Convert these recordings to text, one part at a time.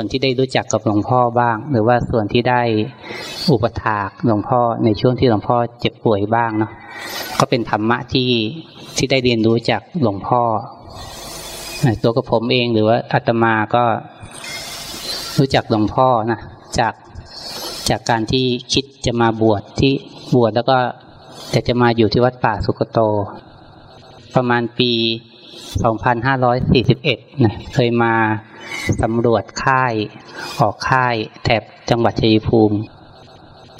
ส่วนที่ได้รู้จักกับหลวงพ่อบ้าง หรือว่าส่วนที่ได้อุปถากหลวงพ่อในช่วงที่หลวงพ่อเจ็บป่วยบ้างเนาะก็เป็นธรรมะที่ที่ได้เรียนรู้จากหลวงพ่อตัวกับผมเองหรือว่าอาตมาก็รู้จักหลวงพ่อนะจากจากการที่คิดจะมาบวชที่บวชแล้วก็ แต่จะมาอยู่ที่วัดป่าสุกโต ประมาณปี 2541นะเคยมา สำรวจค่ายออกค่ายแถบจังหวัดชัยภูมิ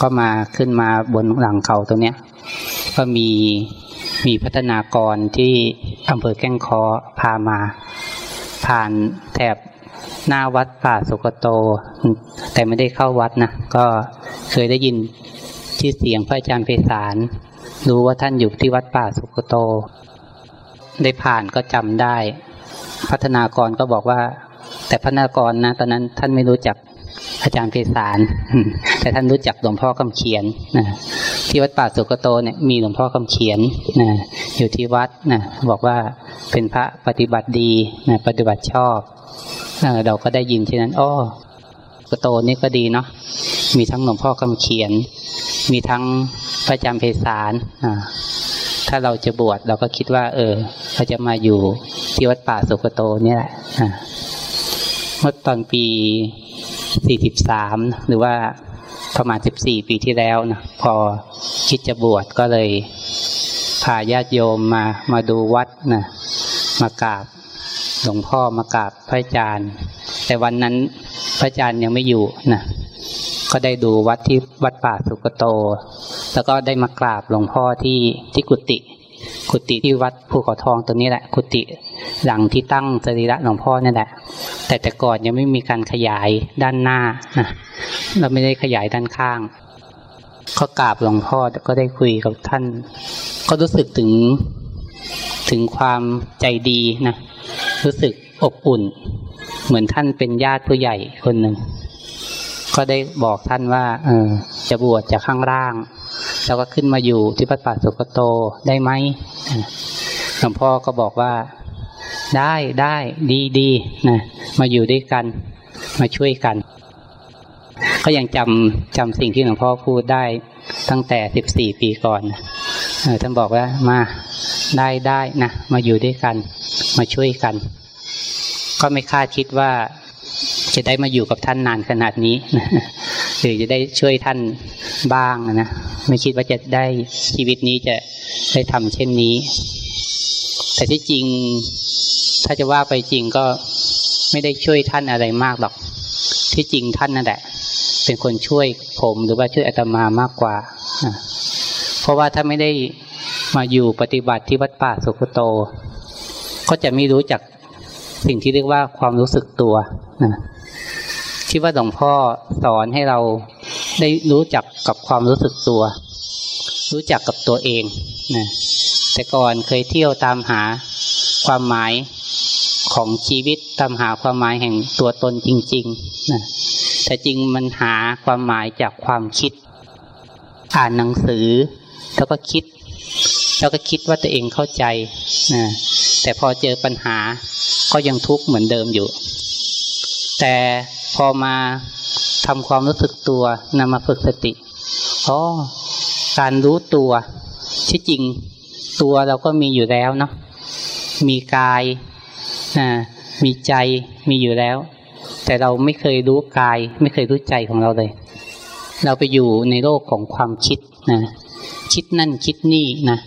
ก็มาขึ้นมาบนหลังเขาตรงเนี้ย ก็มีมีพัฒนากรที่อำเภอแก้งคอพามา ผ่านแถบหน้าวัดป่าสุกโต แต่ไม่ได้เข้าวัดนะก็เคยได้ยินชื่อเสียงพระอาจารย์เพศารรู้ว่าท่านอยู่ที่วัดป่าสุกโต ได้ผ่านก็จำได้ พัฒนากรก็บอกว่า แต่พัฒนากรนะตอนนั้นท่านไม่รู้จักอาจารย์เพศารแต่ท่านรู้จักหลวงพ่อคำเขียนนะที่วัดป่าสุกโตเนี่ยมีหลวงพ่อคำเขียนนะอยู่ที่วัดนะบอกว่าเป็นพระปฏิบัติดีนะปฏิบัติชอบเราก็ได้ยินเช่นนั้นอ้อกโตนี่ก็ดีเนาะมีทั้งหลวงพ่อคำเขียน มีทั้งพระอาจารย์เพศารถ้าเราจะบวชเราก็คิดว่า เออเราจะมาอยู่ที่วัดป่าสุกโตนี่แหละ เมื่อตอนปีสี่สิบสามหรือว่าประมาณสิบสี่ปีที่แล้วนะพอคิดจะบวชก็เลยพาญาติโยมมามาดูวัดนะมากราบหลวงพ่อมากราบพระอาจารย์ แต่วันนั้นพระอาจารย์ยังไม่อยู่นะก็ได้ดูวัดที่วัดป่าสุกโต แล้วก็ได้มากราบหลวงพ่อที่ที่กุฏิกุฏิที่วัดภูเขาทองตรงนี้แหละ กุฏิหลังที่ตั้งสรีระหลวงพ่อนี่แหละ แต่แต่ก่อนยังไม่มีการขยายด้านหน้านะเราไม่ได้ขยายด้านข้างก็กราบหลวงพ่อก็ได้คุยกับท่าน ก็รู้สึกถึงถึงความใจดีนะรู้สึกอบอุ่น เหมือนท่านเป็นญาติผู้ใหญ่คนหนึ่งก็ได้บอกท่านว่า เออ จะบวชจากข้างล่าง แล้วก็ขึ้นมาอยู่ที่ปัดป่าสุกโตได้ไหมหลวงพ่อก็บอกว่า ได้ได้ดีดีนะ มาอยู่ด้วยกัน มาช่วยกัน ก็ยังจำจำสิ่งที่หลวงพ่อพูดได้ตั้งแต่สิบสี่ปีก่อนท่านบอกว่ามาได้ได้นะมาอยู่ด้วยกัน มาช่วยกัน ก็ไม่คาดคิดว่าจะได้มาอยู่กับท่านนานขนาดนี้หรือจะได้ช่วยท่านบ้างนะไม่คิดว่าจะได้ชีวิตนี้จะได้ทำเช่นนี้ แต่ที่จริงถ้าจะว่าไปจริงก็ ไม่ได้ช่วยท่านอะไรมากหรอก ที่จริงท่านนั่นแหละ เป็นคนช่วยผมหรือว่าช่วยอาตมามากกว่า เพราะว่าถ้าไม่ได้มาอยู่ปฏิบัติที่วัดป่าสุขโต ก็จะไม่รู้จักสิ่งที่เรียกว่าความรู้สึกตัวนะที่ว่าหลวงพ่อสอนให้เราได้รู้จักกับความรู้สึกตัว รู้จักกับตัวเองนะแต่ก่อนเคยเที่ยวตามหาความหมาย ของชีวิตตามหาความหมายแห่งตัวตนจริงๆนะแต่จริงมันหาความหมายจากความคิด อ่านหนังสือ แล้วก็คิด แล้วก็คิดว่าตัวเองเข้าใจนะแต่พอเจอปัญหาก็ยังทุกข์เหมือนเดิมอยู่ แต่พอมาทำความรู้สึกตัวนำมาฝึกสติอ๋อการรู้ตัวที่จริงตัวเราก็มีอยู่แล้วเนาะมีกาย นะมีใจมีอยู่แล้ว แต่เราไม่เคยรู้กาย ไม่เคยรู้ใจของเราเลย เราไปอยู่ในโลกของความคิดนะคิดนั่นคิดนี่นะ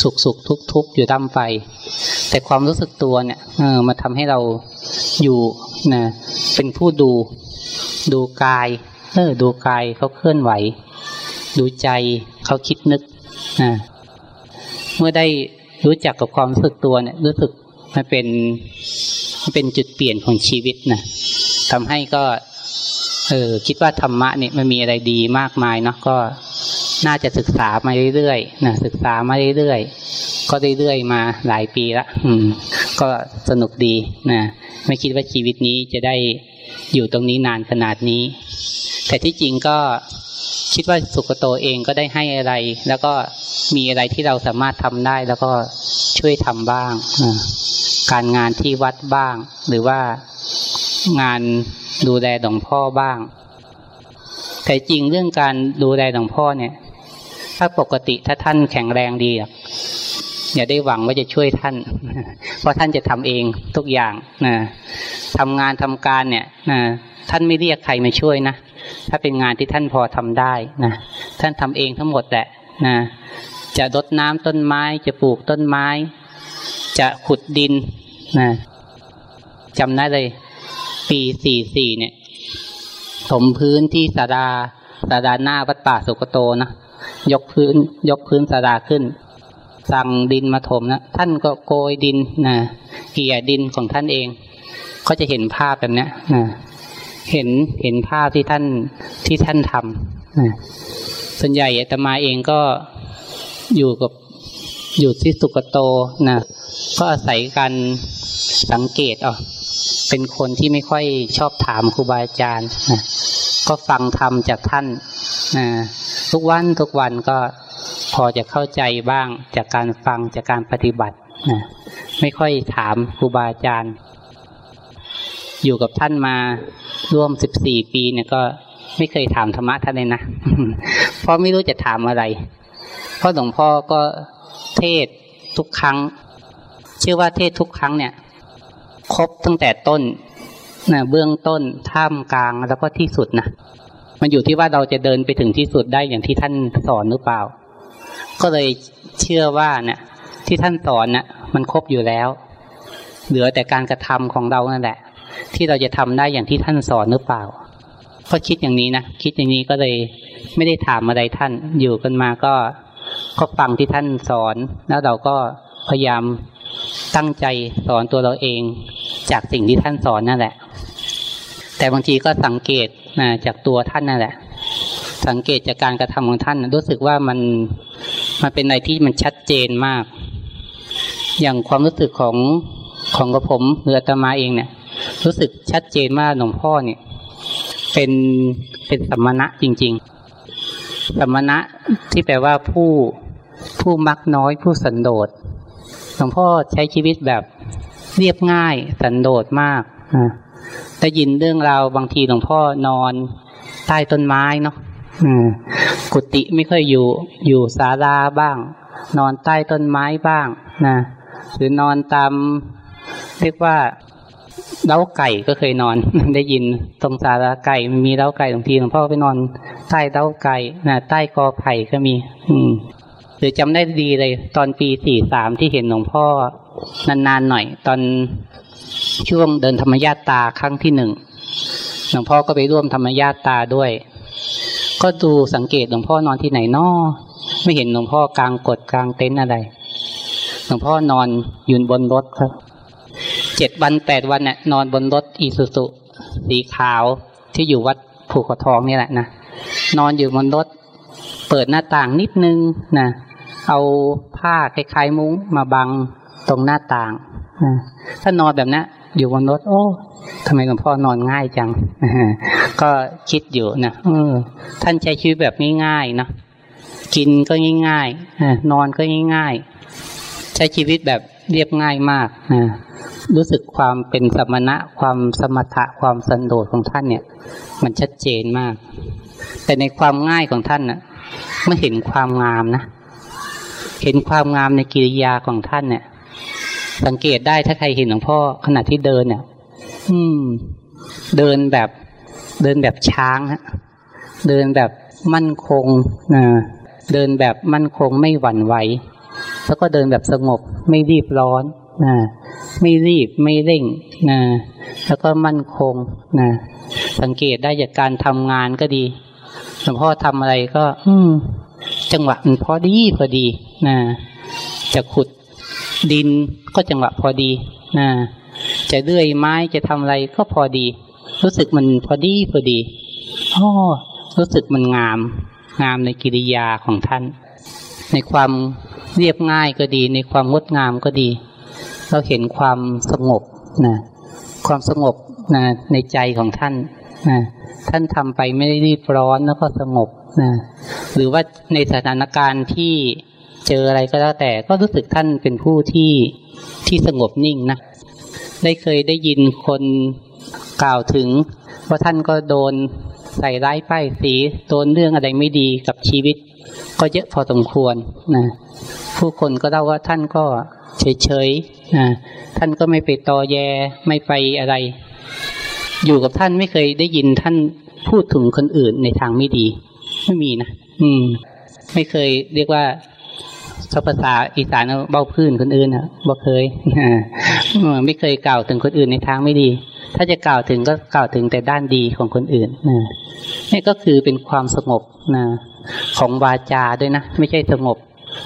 สุขสุขทุกทุกอยู่ตั้มไป แต่ความรู้สึกตัวเนี่ยเออมาทำให้เราอยู่นะเป็นผู้ดู ดูกายเออดูกายเขาเคลื่อนไหว ดูใจเขาคิดนึกนะเมื่อได้รู้จักกับความรู้สึกตัวเนี่ยรู้สึก มันเป็นมันเป็นจุดเปลี่ยนของชีวิตนะทำให้ก็เออคิดว่าธรรมะเนี่ยมันมีอะไรดีมากมายเนาะก็น่าจะศึกษามาเรื่อยๆนะศึกษามาเรื่อยๆก็เรื่อยๆมาหลายปีละอืม ก็สนุกดีนะไม่คิดว่าชีวิตนี้จะได้อยู่ตรงนี้นานขนาดนี้ แต่ที่จริงก็คิดว่าสุกโตเองก็ได้ให้อะไร แล้วก็มีอะไรที่เราสามารถทำได้แล้วก็ช่วยทำบ้างนะ การงานที่วัดบ้าง หรือว่างานดูแลหลวงพ่อบ้าง แต่จริงเรื่องการดูแลหลวงพ่อเนี่ย ถ้าปกติถ้าท่านแข็งแรงดีอย่าได้หวังว่าจะช่วยท่าน เพราะท่านจะทำเองทุกอย่างนะทำงานทำการเนี่ยนะท่านไม่เรียกใครมาช่วยนะ ถ้าเป็นงานที่ท่านพอทำได้นะ ท่านทำเองทั้งหมดแหละนะ จะรดน้ำต้นไม้ จะปลูกต้นไม้ จะขุดดินนะจำได้เลย ปีสี่สี่เนี่ยถมพื้นที่สาราสาราหน้าวัดป่าสุกโตนะยกพื้น ยกพื้นสาราขึ้น สั่งดินมาถมนะท่านก็โกยดินนะเกี่ยดินของท่านเอง ก็จะเห็นภาพแบบนี้นะเห็นเห็นภาพที่ท่านที่ท่านทำนะส่วนใหญ่อาตมาเองก็อยู่กับ อยู่ที่สุกโตนะก็อาศัยการสังเกตอ๋อเป็นคนที่ไม่ค่อยชอบถามครูบาอาจารย์นะก็ฟังธรรมจากท่านนะทุกวันทุกวันก็พอจะเข้าใจบ้างจากการฟังจากการปฏิบัตินะไม่ค่อยถามครูบาอาจารย์ อยู่กับท่านมาร่วมสิบสี่ปีเนี่ยก็ไม่เคยถามธรรมะท่านเลยนะ เพราะไม่รู้จะถามอะไร เพราะหลวงพ่อก็ เทศทุกครั้งเชื่อว่าเทศทุกครั้งเนี่ย ครบตั้งแต่ต้นนะเบื้องต้นท่ามกลางแล้วก็ที่สุดนะมันอยู่ที่ว่าเราจะเดินไปถึงที่สุดได้อย่างที่ท่านสอนหรือเปล่า ก็เลยเชื่อว่าเนี่ยที่ท่านสอนน่ะ มันครบอยู่แล้ว เหลือแต่การกระทำของเรานั่นแหละ ที่เราจะทำได้อย่างที่ท่านสอนหรือเปล่าก็คิดอย่างนี้นะคิดอย่างนี้ก็เลยไม่ได้ถามอะไรท่านอยู่กันมาก็ ก็ฟังที่ท่านสอน แล้วเราก็พยายามตั้งใจสอนตัวเราเองจากสิ่งที่ท่านสอนนั่นแหละ แต่บางทีก็สังเกตนะจากตัวท่านนั่นแหละ สังเกตจากการกระทำของท่าน รู้สึกว่ามันมันเป็นอะไรที่มันชัดเจนมาก อย่างความรู้สึกของของกระผมหรืออตมาเองเนี่ย รู้สึกชัดเจนมากหลวงพ่อเนี่ย เป็นเป็นสัมมณะจริง ๆ สัมมณะที่แปลว่าผู้ ผู้มักน้อยผู้สันโดษหลวงพ่อใช้ชีวิตแบบเรียบง่ายสันโดษมากได้ยินเรื่องราวบางทีหลวงพ่อนอนใต้ต้นไม้เนาะกุฏิไม่ค่อยอยู่อยู่ศาลาบ้าง นอนใต้ต้นไม้บ้างนะหรือนอนตามเรียกว่าเล้าไก่ก็เคยนอน ได้ยินตรงศาลาไก่มีเล้าไก่บางทีหลวงพ่อไปนอนใต้เล้าไก่นะใต้กอไผ่ก็มี อืม รือจำได้ดีเลย ตอนปีสี่สามที่เห็นหลวงพ่อนานๆหน่อย ตอนช่วงเดินธรรมญาตาครั้งที่หนึ่งหลวงพ่อก็ไปร่วมธรรมญาตาด้วย ก็ดูสังเกตหลวงพ่อนอนที่ไหนนอไม่เห็นหลวงพ่อกลางกดกลางเต็นท์อะไรหลวงพ่อนอนยืนบนรถครับเจ็ดวันแปดวันเนี่ยนอนบนรถอีซูซุสีขาวที่อยู่วัดผูกขทองนี่แหละนะนอนอยู่บนรถเปิดหน้าต่างนิดนึงนะ เอาผ้าคล้ายๆมุ้งมาบังตรงหน้าต่างถ้านอนแบบนี้อยู่บนรถ โอ้ทำไมหลวงพ่อนอนง่ายจังก็คิดอยู่นะเออท่านใช้ชีวิตแบบง่ายๆนะกินก็ง่ายๆนอนก็ง่ายๆ ใช้ชีวิตแบบเรียบง่ายมากรู้สึกความเป็นสมณะความสมถะความสันโดษของท่านเนี่ย มันชัดเจนมาก แต่ในความง่ายของท่านน่ะไม่เห็นความงามนะ เห็นความงามในกิริยาของท่านเนี่ย สังเกตได้ถ้าใครเห็นหลวงพ่อขณะที่เดินเนี่ย อืม เดินแบบเดินแบบช้างฮะเดินแบบมั่นคงนะเดินแบบมั่นคงไม่หวั่นไหวแล้วก็เดินแบบสงบไม่รีบร้อนนะไม่รีบไม่เร่งนะแล้วก็มั่นคงนะสังเกตได้จากการทำงานก็ดีหลวงพ่อทำอะไรก็ อืม จังหวะมันพอดีพอดี นะจะขุดดินก็จังหวะพอดีนะจะเลื่อยไม้จะทำอะไรก็พอดี รู้สึกมันพอดีพอดีอ๋อรู้สึกมันงาม งามในกิริยาของท่าน ในความเรียบง่ายก็ดี ในความงดงามก็ดี เราเห็นความสงบนะความสงบนะในใจของท่านนะท่านทำไปไม่ได้รีบร้อนแล้วก็สงบนะหรือว่าในสถานการณ์ที่ เจออะไรก็แล้วแต่ก็รู้สึกท่านเป็นผู้ที่ที่สงบนิ่งนะได้เคยได้ยินคนกล่าวถึงว่าท่านก็โดนใส่ร้ายป้ายสีโดนเรื่องอะไรไม่ดีกับชีวิต ก็เยอะพอสมควรนะผู้คนก็เล่าว่าท่านก็เฉยๆนะท่านก็ไม่ไปตอแยไม่ไปอะไร อยู่กับท่านไม่เคยได้ยินท่านพูดถึงคนอื่นในทางไม่ดี ไม่มีนะอืม ไม่เคยเรียกว่า ภาษาอีสานเบ้าพื้นคนอื่นอะบ่เคยไม่เคยกล่าวถึงคนอื่นในทางไม่ดี ถ้าจะกล่าวถึงก็กล่าวถึงแต่ด้านดีของคนอื่นนะนี่ก็คือเป็นความสงบนะของวาจาด้วยนะ ไม่ใช่สงบ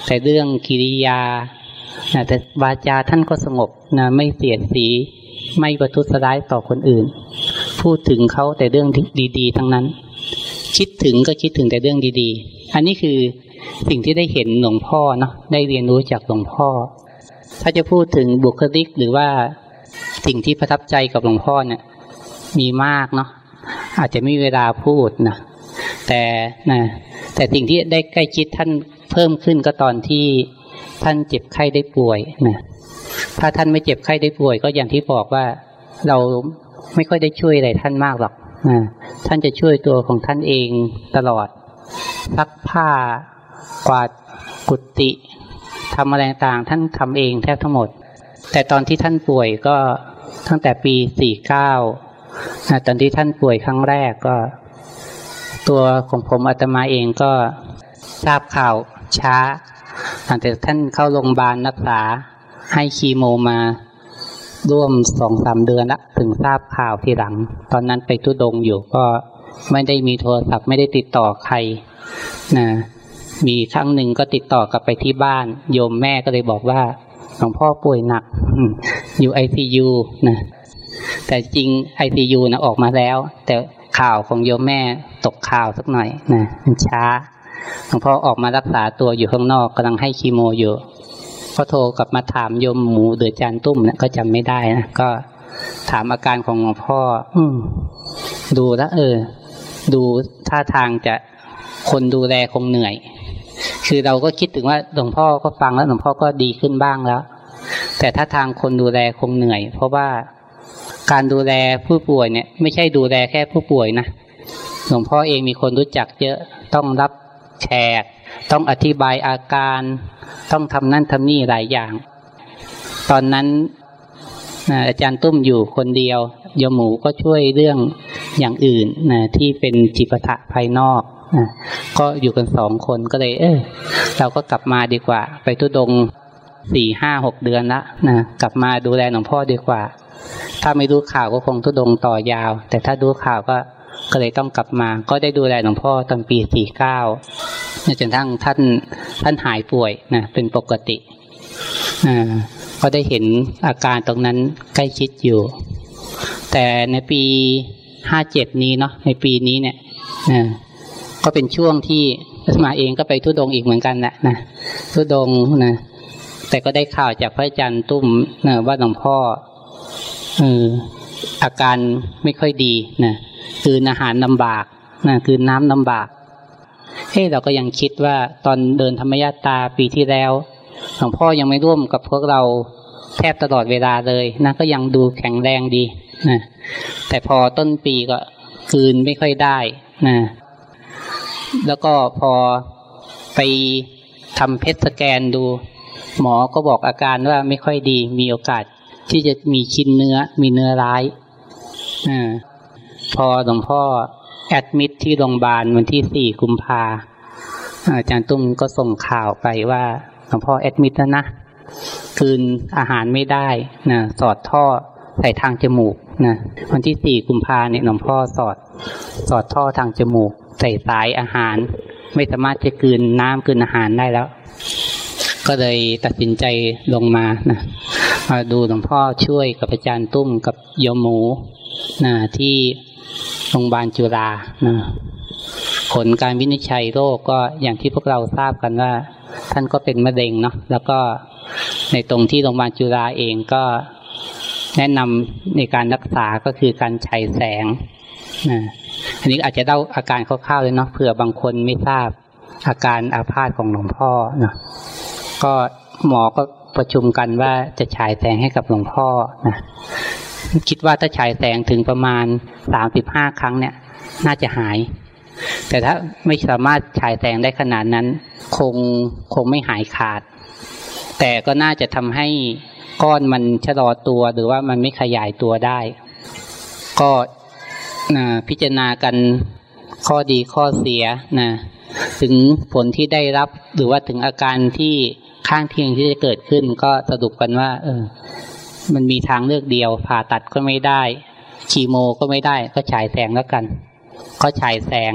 แต่เรื่องกิริยานะแต่วาจาท่านก็สงบนะไม่เสียดสี ไม่ประทุษร้ายต่อคนอื่น พูดถึงเขาแต่เรื่องดี ๆ ทั้งนั้น คิดถึงก็คิดถึงแต่เรื่องดี ๆ อันนี้คือ สิ่งที่ได้เห็นหลวงพ่อเนาะได้เรียนรู้จากหลวงพ่อ ถ้าจะพูดถึงบุคลิกหรือว่าสิ่งที่ประทับใจกับหลวงพ่อเนี่ย มีมากเนาะอาจจะไม่มีเวลาพูดนะแต่นะแต่สิ่งที่ได้ใกล้ชิดท่านเพิ่มขึ้นก็ตอนที่ท่านเจ็บไข้ได้ป่วยนะถ้าท่านไม่เจ็บไข้ได้ป่วย ก็อย่างที่บอกว่าเราไม่ค่อยได้ช่วยอะไรท่านมากหรอกนะท่านจะช่วยตัวของท่านเองตลอดซักผ้า กวาดกุฏิทำอะไรต่างท่านทำเองแทบทั้งหมด แต่ตอนที่ท่านป่วยก็ตั้งแต่ปีสี่เก้าตอนที่ท่านป่วยครั้งแรกก็ ตัวของผมอาตมาเองก็ทราบข่าวช้าหลังจากท่านเข้าโรงพยาบาลรักษาให้คีโมมาร่วมสองสามเดือนละถึงทราบข่าวทีหลัง ตอนนั้นไปทุดงอยู่ก็ไม่ได้มีโทรศัพท์ไม่ได้ติดต่อใครนะ มีครั้งหนึ่งก็ติดต่อกลับไปที่บ้าน โยมแม่ก็เลยบอกว่าหลวงพ่อป่วยหนักอยู่ไอซียูนะ แต่จริงไอซียูนะออกมาแล้ว แต่ข่าวของโยมแม่ตกข่าวสักหน่อยนะมันช้าหลวงพ่อออกมารักษาตัวอยู่ข้างนอกกำลังให้คีโมอยู่ก็โทรกลับมาถามโยมหมูเดือจานตุ้มนะก็จำไม่ได้นะก็ถามอาการของหลวงพ่อ อืดูแล้วเออ ดูท่าทางจะคนดูแลคงเหนื่อย คือเราก็คิดถึงว่าหลวงพ่อก็ฟังแล้วหลวงพ่อก็ดีขึ้นบ้างแล้ว แต่ถ้าทางคนดูแลคงเหนื่อย เพราะว่าการดูแลผู้ป่วยเนี่ย ไม่ใช่ดูแลแค่ผู้ป่วยนะหลวงพ่อเองมีคนรู้จักเยอะต้องรับแขกต้องอธิบายอาการ ต้องทำนั่นทำนี่หลายอย่าง ตอนนั้นอาจารย์ตุ้มอยู่คนเดียวยมหมูก็ช่วยเรื่องอย่างอื่นนะที่เป็นจิปทะภายนอก ก็อยู่กันสองคนก็เลย เออเราก็กลับมาดีกว่า ไปทุดงสี่ห้าหกเดือนละนะกลับมาดูแลหลวงพ่อดีกว่า ถ้าไม่รู้ข่าวก็คงทุดงต่อยาว แต่ถ้าดูข่าวก็ก็เลยต้องกลับมา ก็ได้ดูแลหลวงพ่อตอนปีสี่เก้าจนทั้งท่านท่านหายป่วยนะเป็นปกติอ่าก็ได้เห็นอาการตรงนั้นใกล้ชิดอยู่ แต่ในปีห้าเจ็ดนี้เนาะในปีนี้เนี่ย ก็เป็นช่วงที่มาเองก็ไปทุดงอีกเหมือนกันแหละนะทุดงนะแต่ก็ได้ข่าวจากพระอาจารย์ตุ้มนะว่าหลวงพ่อเอออาการไม่ค่อยดีนะคืออาหารลาบากนะคือน้ำลาบากเฮ้เราก็ยังคิดว่าตอนเดินธรรมยาตาปีที่แล้วหลวงพ่อยังไม่ร่วมกับพวกเราแทบตลอดเวลาเลยนะก็ยังดูแข็งแรงดีนะแต่พอต้นปีก็คืนไม่ค่อยได้นะ แล้วก็พอไปทำเพชสแกนดู หมอก็บอกอาการว่าไม่ค่อยดี มีโอกาสที่จะมีชิ้นเนื้อ มีเนื้อร้ายอพอหลวงพ่อแอดมิดที่โรงพยาบาลวันที่สี่กุมภาอาจารย์ตุ้มก็ส่งข่าวไปว่าหลวงพ่อแอดมิดแล้วนะคืนอาหารไม่ได้นะสอดท่อใส่ทางจมูกนะวันที่สี่กุมภาเนี่ยหลวงพ่อสอด สอดท่อทางจมูก ใส่สายอาหาร ไม่สามารถจะกืนน้ำกืนอาหารได้แล้ว ก็เลยตัดสินใจลงมานะมาดูหลวงพ่อช่วยกับอาจารย์ตุ้มกับโยมหมูนะที่โรงพยาบาลจุฬานะผลการวินิจฉัยโรคก็อย่างที่พวกเราทราบกันว่า ท่านก็เป็นมะเร็งเนาะแล้วก็ในตรงที่โรงพยาบาลจุฬาเองก็แนะนำในการรักษาก็คือการฉายแสงนะ อันนี้อาจจะเล่าอาการคร่าวๆเลยเนาะเผื่อบางคนไม่ทราบอาการอาพาธของหลวงพ่อเนาะก็หมอก็ประชุมกันว่าจะฉายแสงให้กับหลวงพ่อนะคิดว่าถ้าฉายแสงถึงประมาณสามสิบห้าครั้งเนี่ย น่าจะหาย แต่ถ้าไม่สามารถฉายแสงได้ขนาดนั้น คงคงไม่หายขาด แต่ก็น่าจะทำให้ก้อนมันชะลอตัวหรือว่ามันไม่ขยายตัวได้ ก็ พิจารณากันข้อดีข้อเสียนะถึงผลที่ได้รับหรือว่าถึงอาการที่ข้างเคียงที่จะเกิดขึ้น ก็สรุปกันว่า เออ มันมีทางเลือกเดียวผ่าตัดก็ไม่ได้คีโมก็ไม่ได้ ก็ฉายแสงแล้วกัน ก็ฉายแสง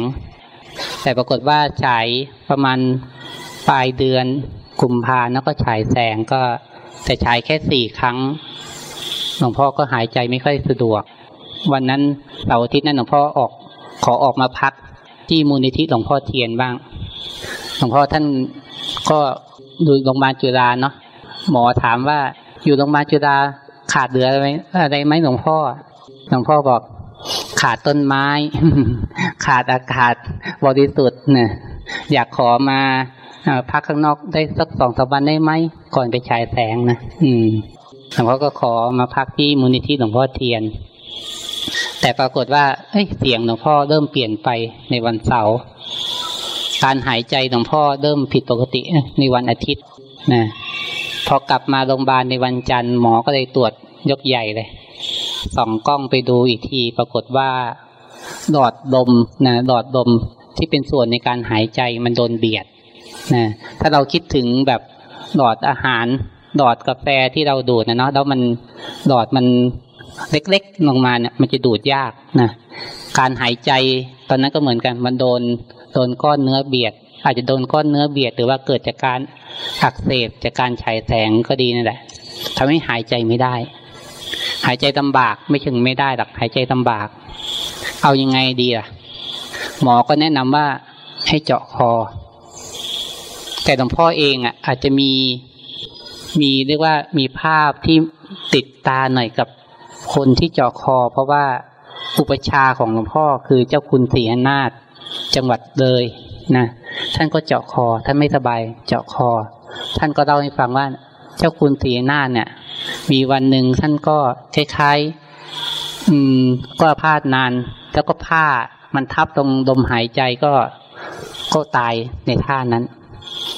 แต่ปรากฏว่าฉายประมาณปลายเดือนกุมภาแล้วก็ฉายแสงก็แต่ฉายแค่สี่ครั้งหลวงพ่อก็หายใจไม่ค่อยสะดวก วันนั้นเสาร์อาทิตย์นั้นหลวงพ่อออกขอออกมาพักที่มูลนิธิหลวงพ่อเทียนบ้าง หลวงพ่อท่านก็ดูโรงพยาบาลจุฬาเนาะหมอถามว่าอยู่โรงพยาบาลจุฬาขาดเหลืออะไรอะไรไหมหลวงพ่อ หลวงพ่อบอกขาดต้นไม้ ขาดอากาศบริสุทธิ์เนี่ยอยากขอมาพักข้างนอกได้สักสองสามวันได้ไหมก่อนไปฉายแสงนะอืมหลวงพ่อก็ขอมาพักที่มูลนิธิหลวงพ่อเทียน แต่ปรากฏว่าเอ้ยเสียงหลวงพ่อเริ่มเปลี่ยนไปในวันเสาร์การหายใจหลวงพ่อเริ่มผิดปกติในวันอาทิตย์นะพอกลับมาโรงพยาบาลในวันจันทร์หมอก็เลยตรวจยกใหญ่เลยส่องกล้องไปดูอีกทีปรากฏว่าหลอดลมนะหลอดลมที่เป็นส่วนในการหายใจมันโดนเบียดนะถ้าเราคิดถึงแบบหลอดอาหารหลอดกาแฟที่เราดูดนะเนาะแล้วมันหลอดมัน เล็กๆลงมาเนี่ยมันจะดูดยากนะการหายใจตอนนั้นก็เหมือนกันมันโดนโดนก้อนเนื้อเบียด อาจจะโดนก้อนเนื้อเบียด หรือว่าเกิดจากการอักเสบจากการฉายแสงก็ดีนั่นแหละทำให้หายใจไม่ได้ หายใจลาบากไม่ถึงไม่ได้หรอกหายใจลาบาก เอายังไงดีอะ หมอก็แนะนำว่าให้เจาะคอ แต่หลวงพ่อเองอะอาจจะมีมีเรียกว่ามีภาพที่ติดตาหน่อยกับ คนที่เจาะคอ เพราะว่าอุปชาของหลวงพ่อคือเจ้าคุณศรีอนาถจังหวัดเลยนะท่านก็เจาะคอ ท่านไม่สบายเจาะคอ ท่านก็เล่าให้ฟังว่า เจ้าคุณศรีนาถเนี่ย มีวันหนึ่งท่านก็คล้ายๆ อืม ก็พาดนาน แล้วก็ผ้ามันทับตรงดมหายใจก็ก็ตายในท่านั้น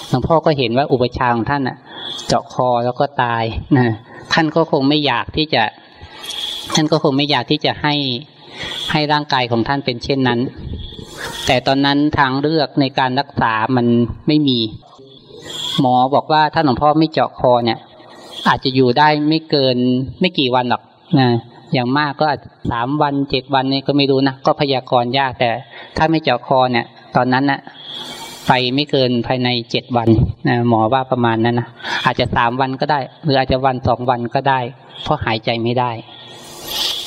หลวงพ่อก็เห็นว่าอุปชาของท่านอะเจาะคอแล้วก็ตายนะท่านก็คงไม่อยากที่จะ ท่านก็คงไม่อยากที่จะให้ให้ร่างกายของท่านเป็นเช่นนั้น แต่ตอนนั้นทางเลือกในการรักษามันไม่มี หมอบอกว่าถ้าหลวงพ่อไม่เจาะคอเนี่ย อาจจะอยู่ได้ไม่เกินไม่กี่วันหรอกนะอย่างมากก็อาจสามวันเจ็ดวันนี่ก็ไม่รู้นะก็พยากรณ์ยากแต่ ถ้าไม่เจาะคอเนี่ย ตอนนั้นนะ่ะไปไม่เกินภายในเจ็ดวันนะหมอว่าประมาณนั้นนะอาจจะสามวันก็ได้ หรืออาจจะวันสองวันก็ได้ เพราะหายใจไม่ได้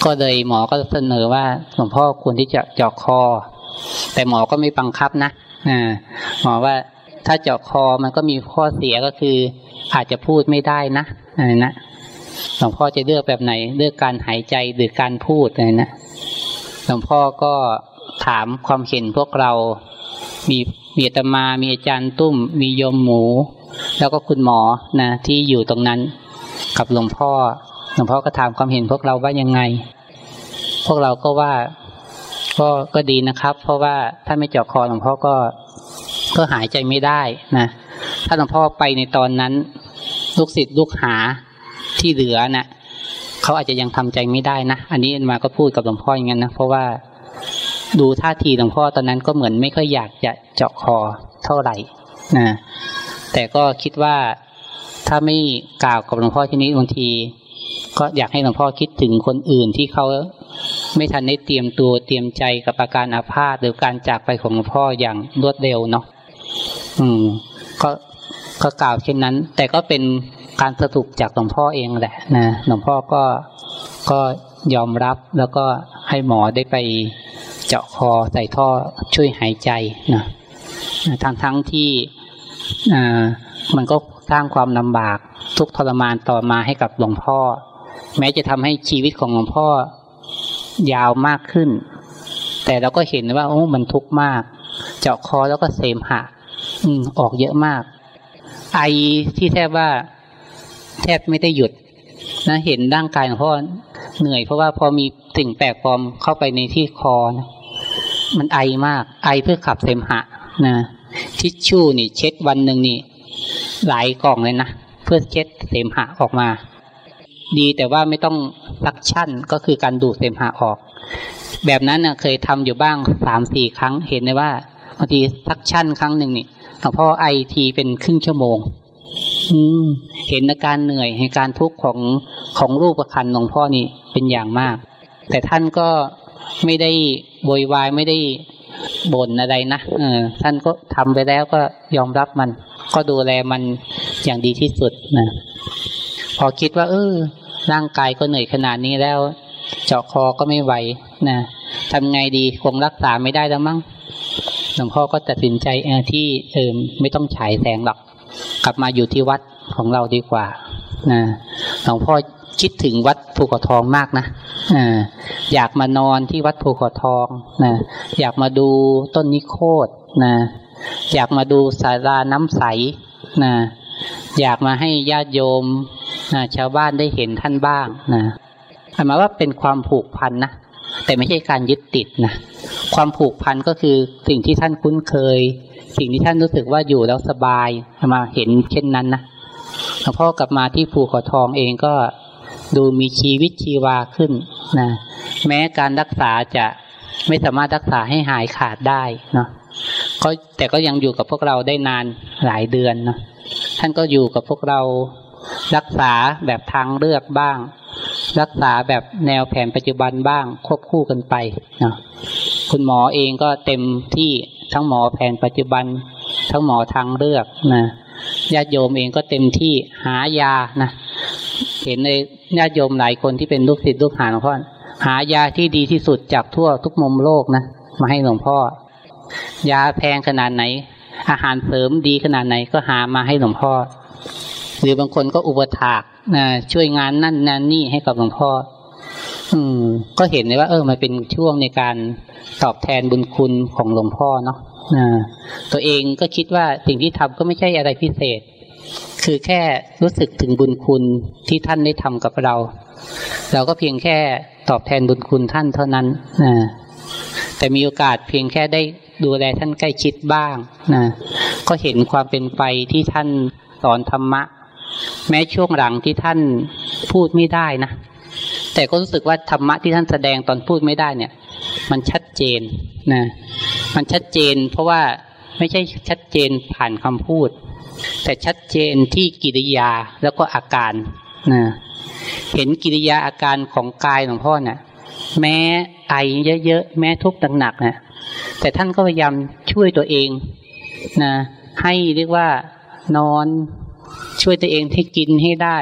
ก็เลยหมอก็เสนอว่าหลวงพ่อควรที่จะเจาะคอ แต่หมอก็ไม่บังคับนะหมอว่าถ้าเจาะคอมันก็มีข้อเสียก็คือ อาจจะพูดไม่ได้นะอะไรนะหลวงพ่อจะเลือกแบบไหน เลือกการหายใจหรือการพูดอะไรนะหลวงพ่อก็ถามความเห็นพวกเรา มีมีตมา มีอาจารย์ตุ้ม มีโยมหมู แล้วก็คุณหมอนะที่อยู่ตรงนั้น กับหลวงพ่อ ลวงพ่อก็ถามความเห็นพวกเราว่ายังไง พวกเราก็ว่าก็ก็ดีนะครับ เพราะว่าถ้าไม่เจาะคอหลวงพ่อก็ก็หายใจไม่ได้นะถ้าหลวงพ่อไปในตอนนั้น ลูกศิษย์ลูกหาที่เหลือนะ่ะเขาอาจจะยังทำใจไม่ได้นะอันนี้มาก็พูดกับหลวงพ่ออย่างนั้นนะเพราะว่าดูท่าทีหลวงพ่อตอนนั้นก็เหมือนไม่ค่อยอยากจะเจาะคอเท่าไหร่นะแต่ก็คิดว่าถ้าไม่กล่าวกับหลวงพ่อที่นี้บางที ก็อยากให้หลวงพ่อคิดถึงคนอื่นที่เขาไม่ทันได้เตรียมตัวเตรียมใจกับอาการอาพาธหรือการจากไปของหลวงพ่ออย่างรวดเร็วเนาะอืม ก็ก็กล่าวเช่นนั้น แต่ก็เป็นการสรุปจากหลวงพ่อเองแหละนะหลวงพ่อก็ก็ยอมรับแล้วก็ให้หมอได้ไปเจาะคอใส่ท่อช่วยหายใจนะทั้งทั้งที่อ่า มันก็สร้างความลำบากทุกทรมานต่อมาให้กับหลวงพ่อ แม้จะทำให้ชีวิตของหลวงพ่อยาวมากขึ้น แต่เราก็เห็นว่าโอ้มันทุกข์มาก เจาะคอแล้วก็เสมหะ อืมออกเยอะมาก ไอที่แทบว่า แทบไม่ได้หยุดนะเห็นร่างกายของพ่อเหนื่อยเพราะว่าพอมีสิ่งแปลกปลอมเข้าไปในที่คอนะมันไอมาก ไอเพื่อขับเสมหะนะทิชชู่นี่ เช็ดวันหนึ่งนี่ หลายกล่องเลยนะ เพื่อเช็ดเสมหะออกมา ดีแต่ว่าไม่ต้องsuction ก็คือการดูดเสมหะออก แบบนั้นนะเคยทำอยู่บ้างสามสี่ครั้งเห็นเลยว่าบางที suction ครั้งหนึ่งนี่หลวงพ่อไอทีเป็นครึ่งชั่วโมง อืม เห็นอาการเหนื่อยเห็นการทุกข์ของของรูปขันธ์หลวงพ่อนี่เป็นอย่างมาก แต่ท่านก็ไม่ได้โวยวายไม่ได้ บ่นอะไรนะเออท่านก็ทำไปแล้วก็ยอมรับมัน ก็ดูแลมันอย่างดีที่สุดนะพอคิดว่า เออ ร่างกายก็เหนื่อยขนาดนี้แล้ว เจาะคอก็ไม่ไหวนะทำไงดีคงรักษาไม่ได้แล้วมั้งหลวงพ่อก็ตัดสินใจอที่เออไม่ต้องฉายแสงหรอก กลับมาอยู่ที่วัดของเราดีกว่านะหลวงพ่อคิดถึงวัดภูเขาทองมากนะ อยากมานอนที่วัดภูขาทองนะอยากมาดูต้นนิโคตนะอยากมาดูสาราน้ำใสนะอยากมาให้ญาติโยมนะชาวบ้านได้เห็นท่านบ้างนะหมายว่าเป็นความผูกพันนะแต่ไม่ใช่การยึดติดนะความผูกพันก็คือสิ่งที่ท่านคุ้นเคย สิ่งที่ท่านรู้สึกว่าอยู่แล้วสบายมาเห็นเช่นนั้นนะหลวงพ่อกลับมาที่ภูขาทองเองก็ ดูมีชีวิตชีวาขึ้นนะแม้การรักษาจะไม่สามารถรักษาให้หายขาดได้เนาะก็แต่ก็ยังอยู่กับพวกเราได้นานหลายเดือนเนาะท่านก็อยู่กับพวกเรารักษาแบบทางเลือกบ้าง รักษาแบบแนวแผนปัจจุบันบ้าง ควบคู่กันไปเนาะคุณหมอเองก็เต็มที่ทั้งหมอแผนปัจจุบัน ทั้งหมอทางเลือกนะญาติโยมเองก็เต็มที่หายานะ เห็นในญาติโยมหลายคนที่เป็นลูกศิษย์ลูกหาหลวงพ่อหายาที่ดีที่สุดจากทั่วทุกมุมโลกนะมาให้หลวงพ่อ ยาแพงขนาดไหน อาหารเสริมดีขนาดไหนก็หามาให้หลวงพ่อ หรือบางคนก็อุปถากนะช่วยงานนั่นนั่นนี่ให้กับหลวงพ่อ อืม ก็เห็นเลยว่า เออมันเป็นช่วงในการตอบแทนบุญคุณของหลวงพ่อเนาะตัวเองก็คิดว่าสิ่งที่ทำก็ไม่ใช่อะไรพิเศษ คือแค่รู้สึกถึงบุญคุณที่ท่านได้ทำกับเรา เราก็เพียงแค่ตอบแทนบุญคุณท่านเท่านั้นนะแต่มีโอกาสเพียงแค่ได้ดูแลท่านใกล้ชิดบ้างนะก็เห็นความเป็นไปที่ท่านสอนธรรมะ แม้ช่วงหลังที่ท่านพูดไม่ได้นะ แต่ก็รู้สึกว่าธรรมะที่ท่านแสดงตอนพูดไม่ได้เนี่ย มันชัดเจนนะมันชัดเจน เพราะว่าไม่ใช่ชัดเจนผ่านคำพูด แต่ชัดเจนที่กิริยาแล้วก็อาการนะเห็นกิริยาอาการของกายหลวงพ่อเนี่ยแม้ไอเยอะๆแม้ทุกข์หนักๆนะแต่ท่านก็พยายามช่วยตัวเองนะให้เรียกว่านอนช่วยตัวเองให้กินให้ได้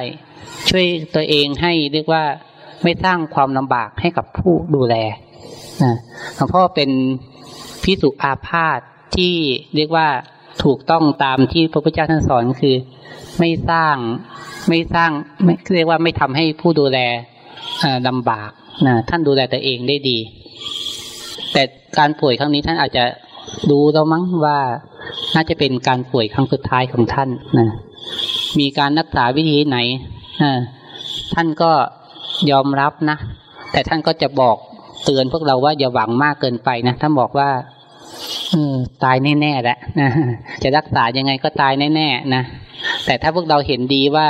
ช่วยตัวเองให้เรียกว่าไม่สร้างความลำบากให้กับผู้ดูแลนะหลวงพ่อเป็นพิสุอาพาธที่เรียกว่า ถูกต้องตามที่พระพุทธเจ้าท่านสอนคือ ไม่สร้างไม่สร้างไม่เรียกว่าไม่ทำให้ผู้ดูแลลำบากนะท่านดูแลตัวเองได้ดี แต่การป่วยครั้งนี้ท่านอาจจะดูแล้วมั้งว่าน่าจะเป็นการป่วยครั้งสุดท้ายของท่านนะมีการรักษาวิธีไหนท่านก็ยอมรับนะ แต่ท่านก็จะบอกเตือนพวกเราว่าอย่าหวังมากเกินไปนะท่านบอกว่า ตายแน่ๆแหละนะจะรักษายังไงก็ตายแน่ๆนะแต่ถ้าพวกเราเห็นดีว่า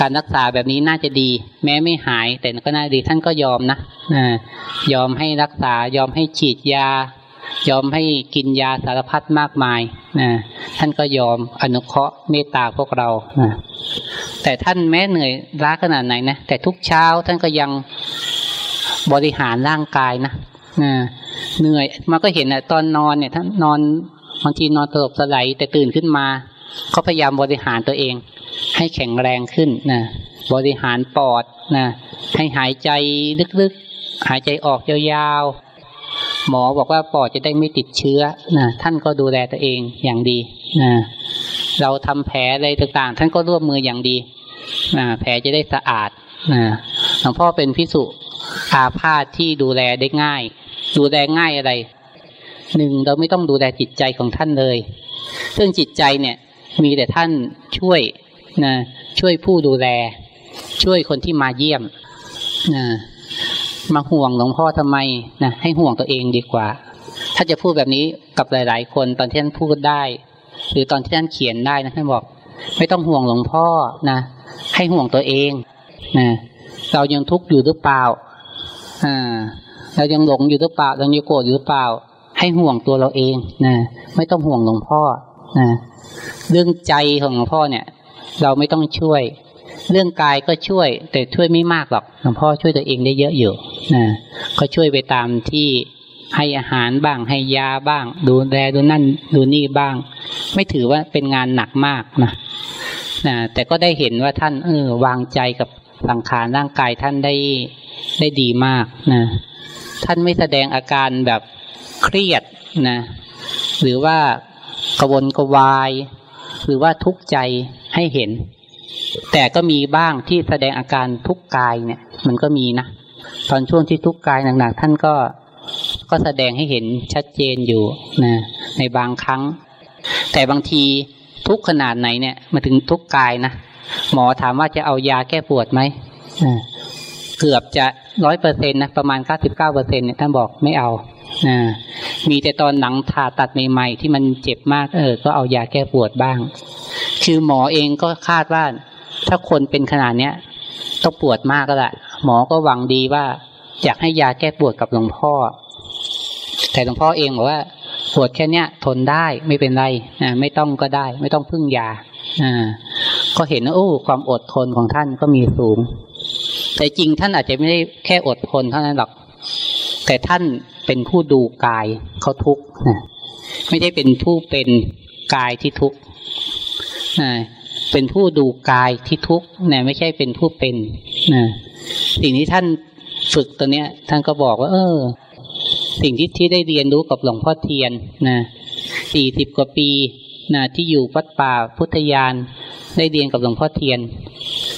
การรักษาแบบนี้น่าจะดี แม้ไม่หาย แต่ก็น่าดีท่านก็ยอมนะยอมให้รักษายอมให้ฉีดยา ยอมให้กินยาสารพัดมากมายนะท่านก็ยอมอนุเคราะห์เมตตาพวกเรานะแต่ท่านแม้เหนื่อยล้าขนาดไหนนะแต่ทุกเช้าท่านก็ยังบริหารร่างกายนะ เหนื่อยมันก็เห็นนะตอนนอนเนี่ยท่านนอนบางทีนอนตลบสลายแต่ตื่นขึ้นมาก็พยายามบริหารตัวเอง ให้แข็งแรงขึ้นนะบริหารปอดนะให้หายใจลึกๆ หายใจออกยาวๆ หมอบอกว่าปอดจะได้ไม่ติดเชื้อนะท่านก็ดูแลตัวเองอย่างดีนะเราทำแผลอะไรต่างๆ ท่านก็ร่วมมืออย่างดีนะแผลจะได้สะอาดนะหลวงพ่อเป็นพิสุอาพาธที่ดูแลได้ง่าย ดูแลง่ายอะไรหนึ่งเราไม่ต้องดูแลจิตใจของท่านเลยซึ่งจิตใจเนี่ยมีแต่ท่านช่วยนะช่วยผู้ดูแล ช่วยคนที่มาเยี่ยมนะมาห่วงหลวงพ่อทำไมนะให้ห่วงตัวเองดีกว่า ถ้าจะพูดแบบนี้กับหลาย ๆ คนตอนที่ท่านพูดได้ หรือตอนที่ท่านเขียนได้นะท่านบอก ไม่ต้องห่วงหลวงพ่อนะให้ห่วงตัวเองนะเรายังทุกข์อยู่หรือเปล่าอ่า เรายังหลงอยู่หรือเปล่าเรายังโกรธอยู่หรือเปล่า ให้ห่วงตัวเราเองนะไม่ต้องห่วงหลวงพ่อนะเรื่องใจของหลวงพ่อเนี่ย เราไม่ต้องช่วย เรื่องกายก็ช่วย แต่ช่วยไม่มากหรอกหลวงพ่อช่วยตัวเองได้เยอะอยู่นะก็ช่วยไปตามที่ให้อาหารบ้างให้ยาบ้าง ดูแลดูนั่นดูนี่บ้าง ไม่ถือว่าเป็นงานหนักมากนะนะแต่ก็ได้เห็นว่าท่านเออวางใจกับสังขารร่างกายท่านได้ได้ดีมากนะ ท่านไม่แสดงอาการแบบเครียดนะหรือว่ากระวนกระวาย หรือว่าทุกข์ใจให้เห็น แต่ก็มีบ้างที่แสดงอาการทุกข์กายเนี่ย มันก็มีนะตอนช่วงที่ทุกข์กายหนักๆท่านก็ก็แสดงให้เห็นชัดเจนอยู่นะในบางครั้ง แต่บางทีทุกขนาดไหนเนี่ยมาถึงทุกกายนะหมอถามว่าจะเอายาแก้ปวดไหมเกือบจะ ร้อยเปอร์เซ็นต์นะประมาณเก้าสิบเก้าเปอร์เซ็นเนี่ยท่านบอกไม่เอานะมีแต่ตอนหนังผ่าตัดใหม่ๆที่มันเจ็บมากเออ ก็เอายาแก้ปวดบ้าง คือหมอเองก็คาดว่า ถ้าคนเป็นขนาดเนี้ยต้องปวดมากก็แหละหมอก็หวังดีว่า อยากให้ยาแก้ปวดกับหลวงพ่อ แต่หลวงพ่อเองบอกว่าปวดแค่เนี้ยทนได้ไม่เป็นไรนะไม่ต้องก็ได้ ไม่ต้องพึ่งยาอ่าก็เห็นว่าโอ้ความอดทนของท่านก็มีสูง แต่จริงท่านอาจจะไม่ได้แค่อดทนเท่านั้นหรอก แต่ท่านเป็นผู้ดูกายเขาทุกข์นะไม่ได้เป็นผู้เป็นกายที่ทุกข์นะเป็นผู้ดูกายที่ทุกข์นะไม่ใช่เป็นผู้เป็นนะสิ่งที่ท่านฝึกตัวเนี้ย ท่านก็บอกว่า เออ สิ่งที่ที่ได้เรียนรู้กับหลวงพ่อเทียนนะสี่สิบกว่าปีนะที่อยู่วัดป่าพุทธยานได้เรียนกับหลวงพ่อเทียน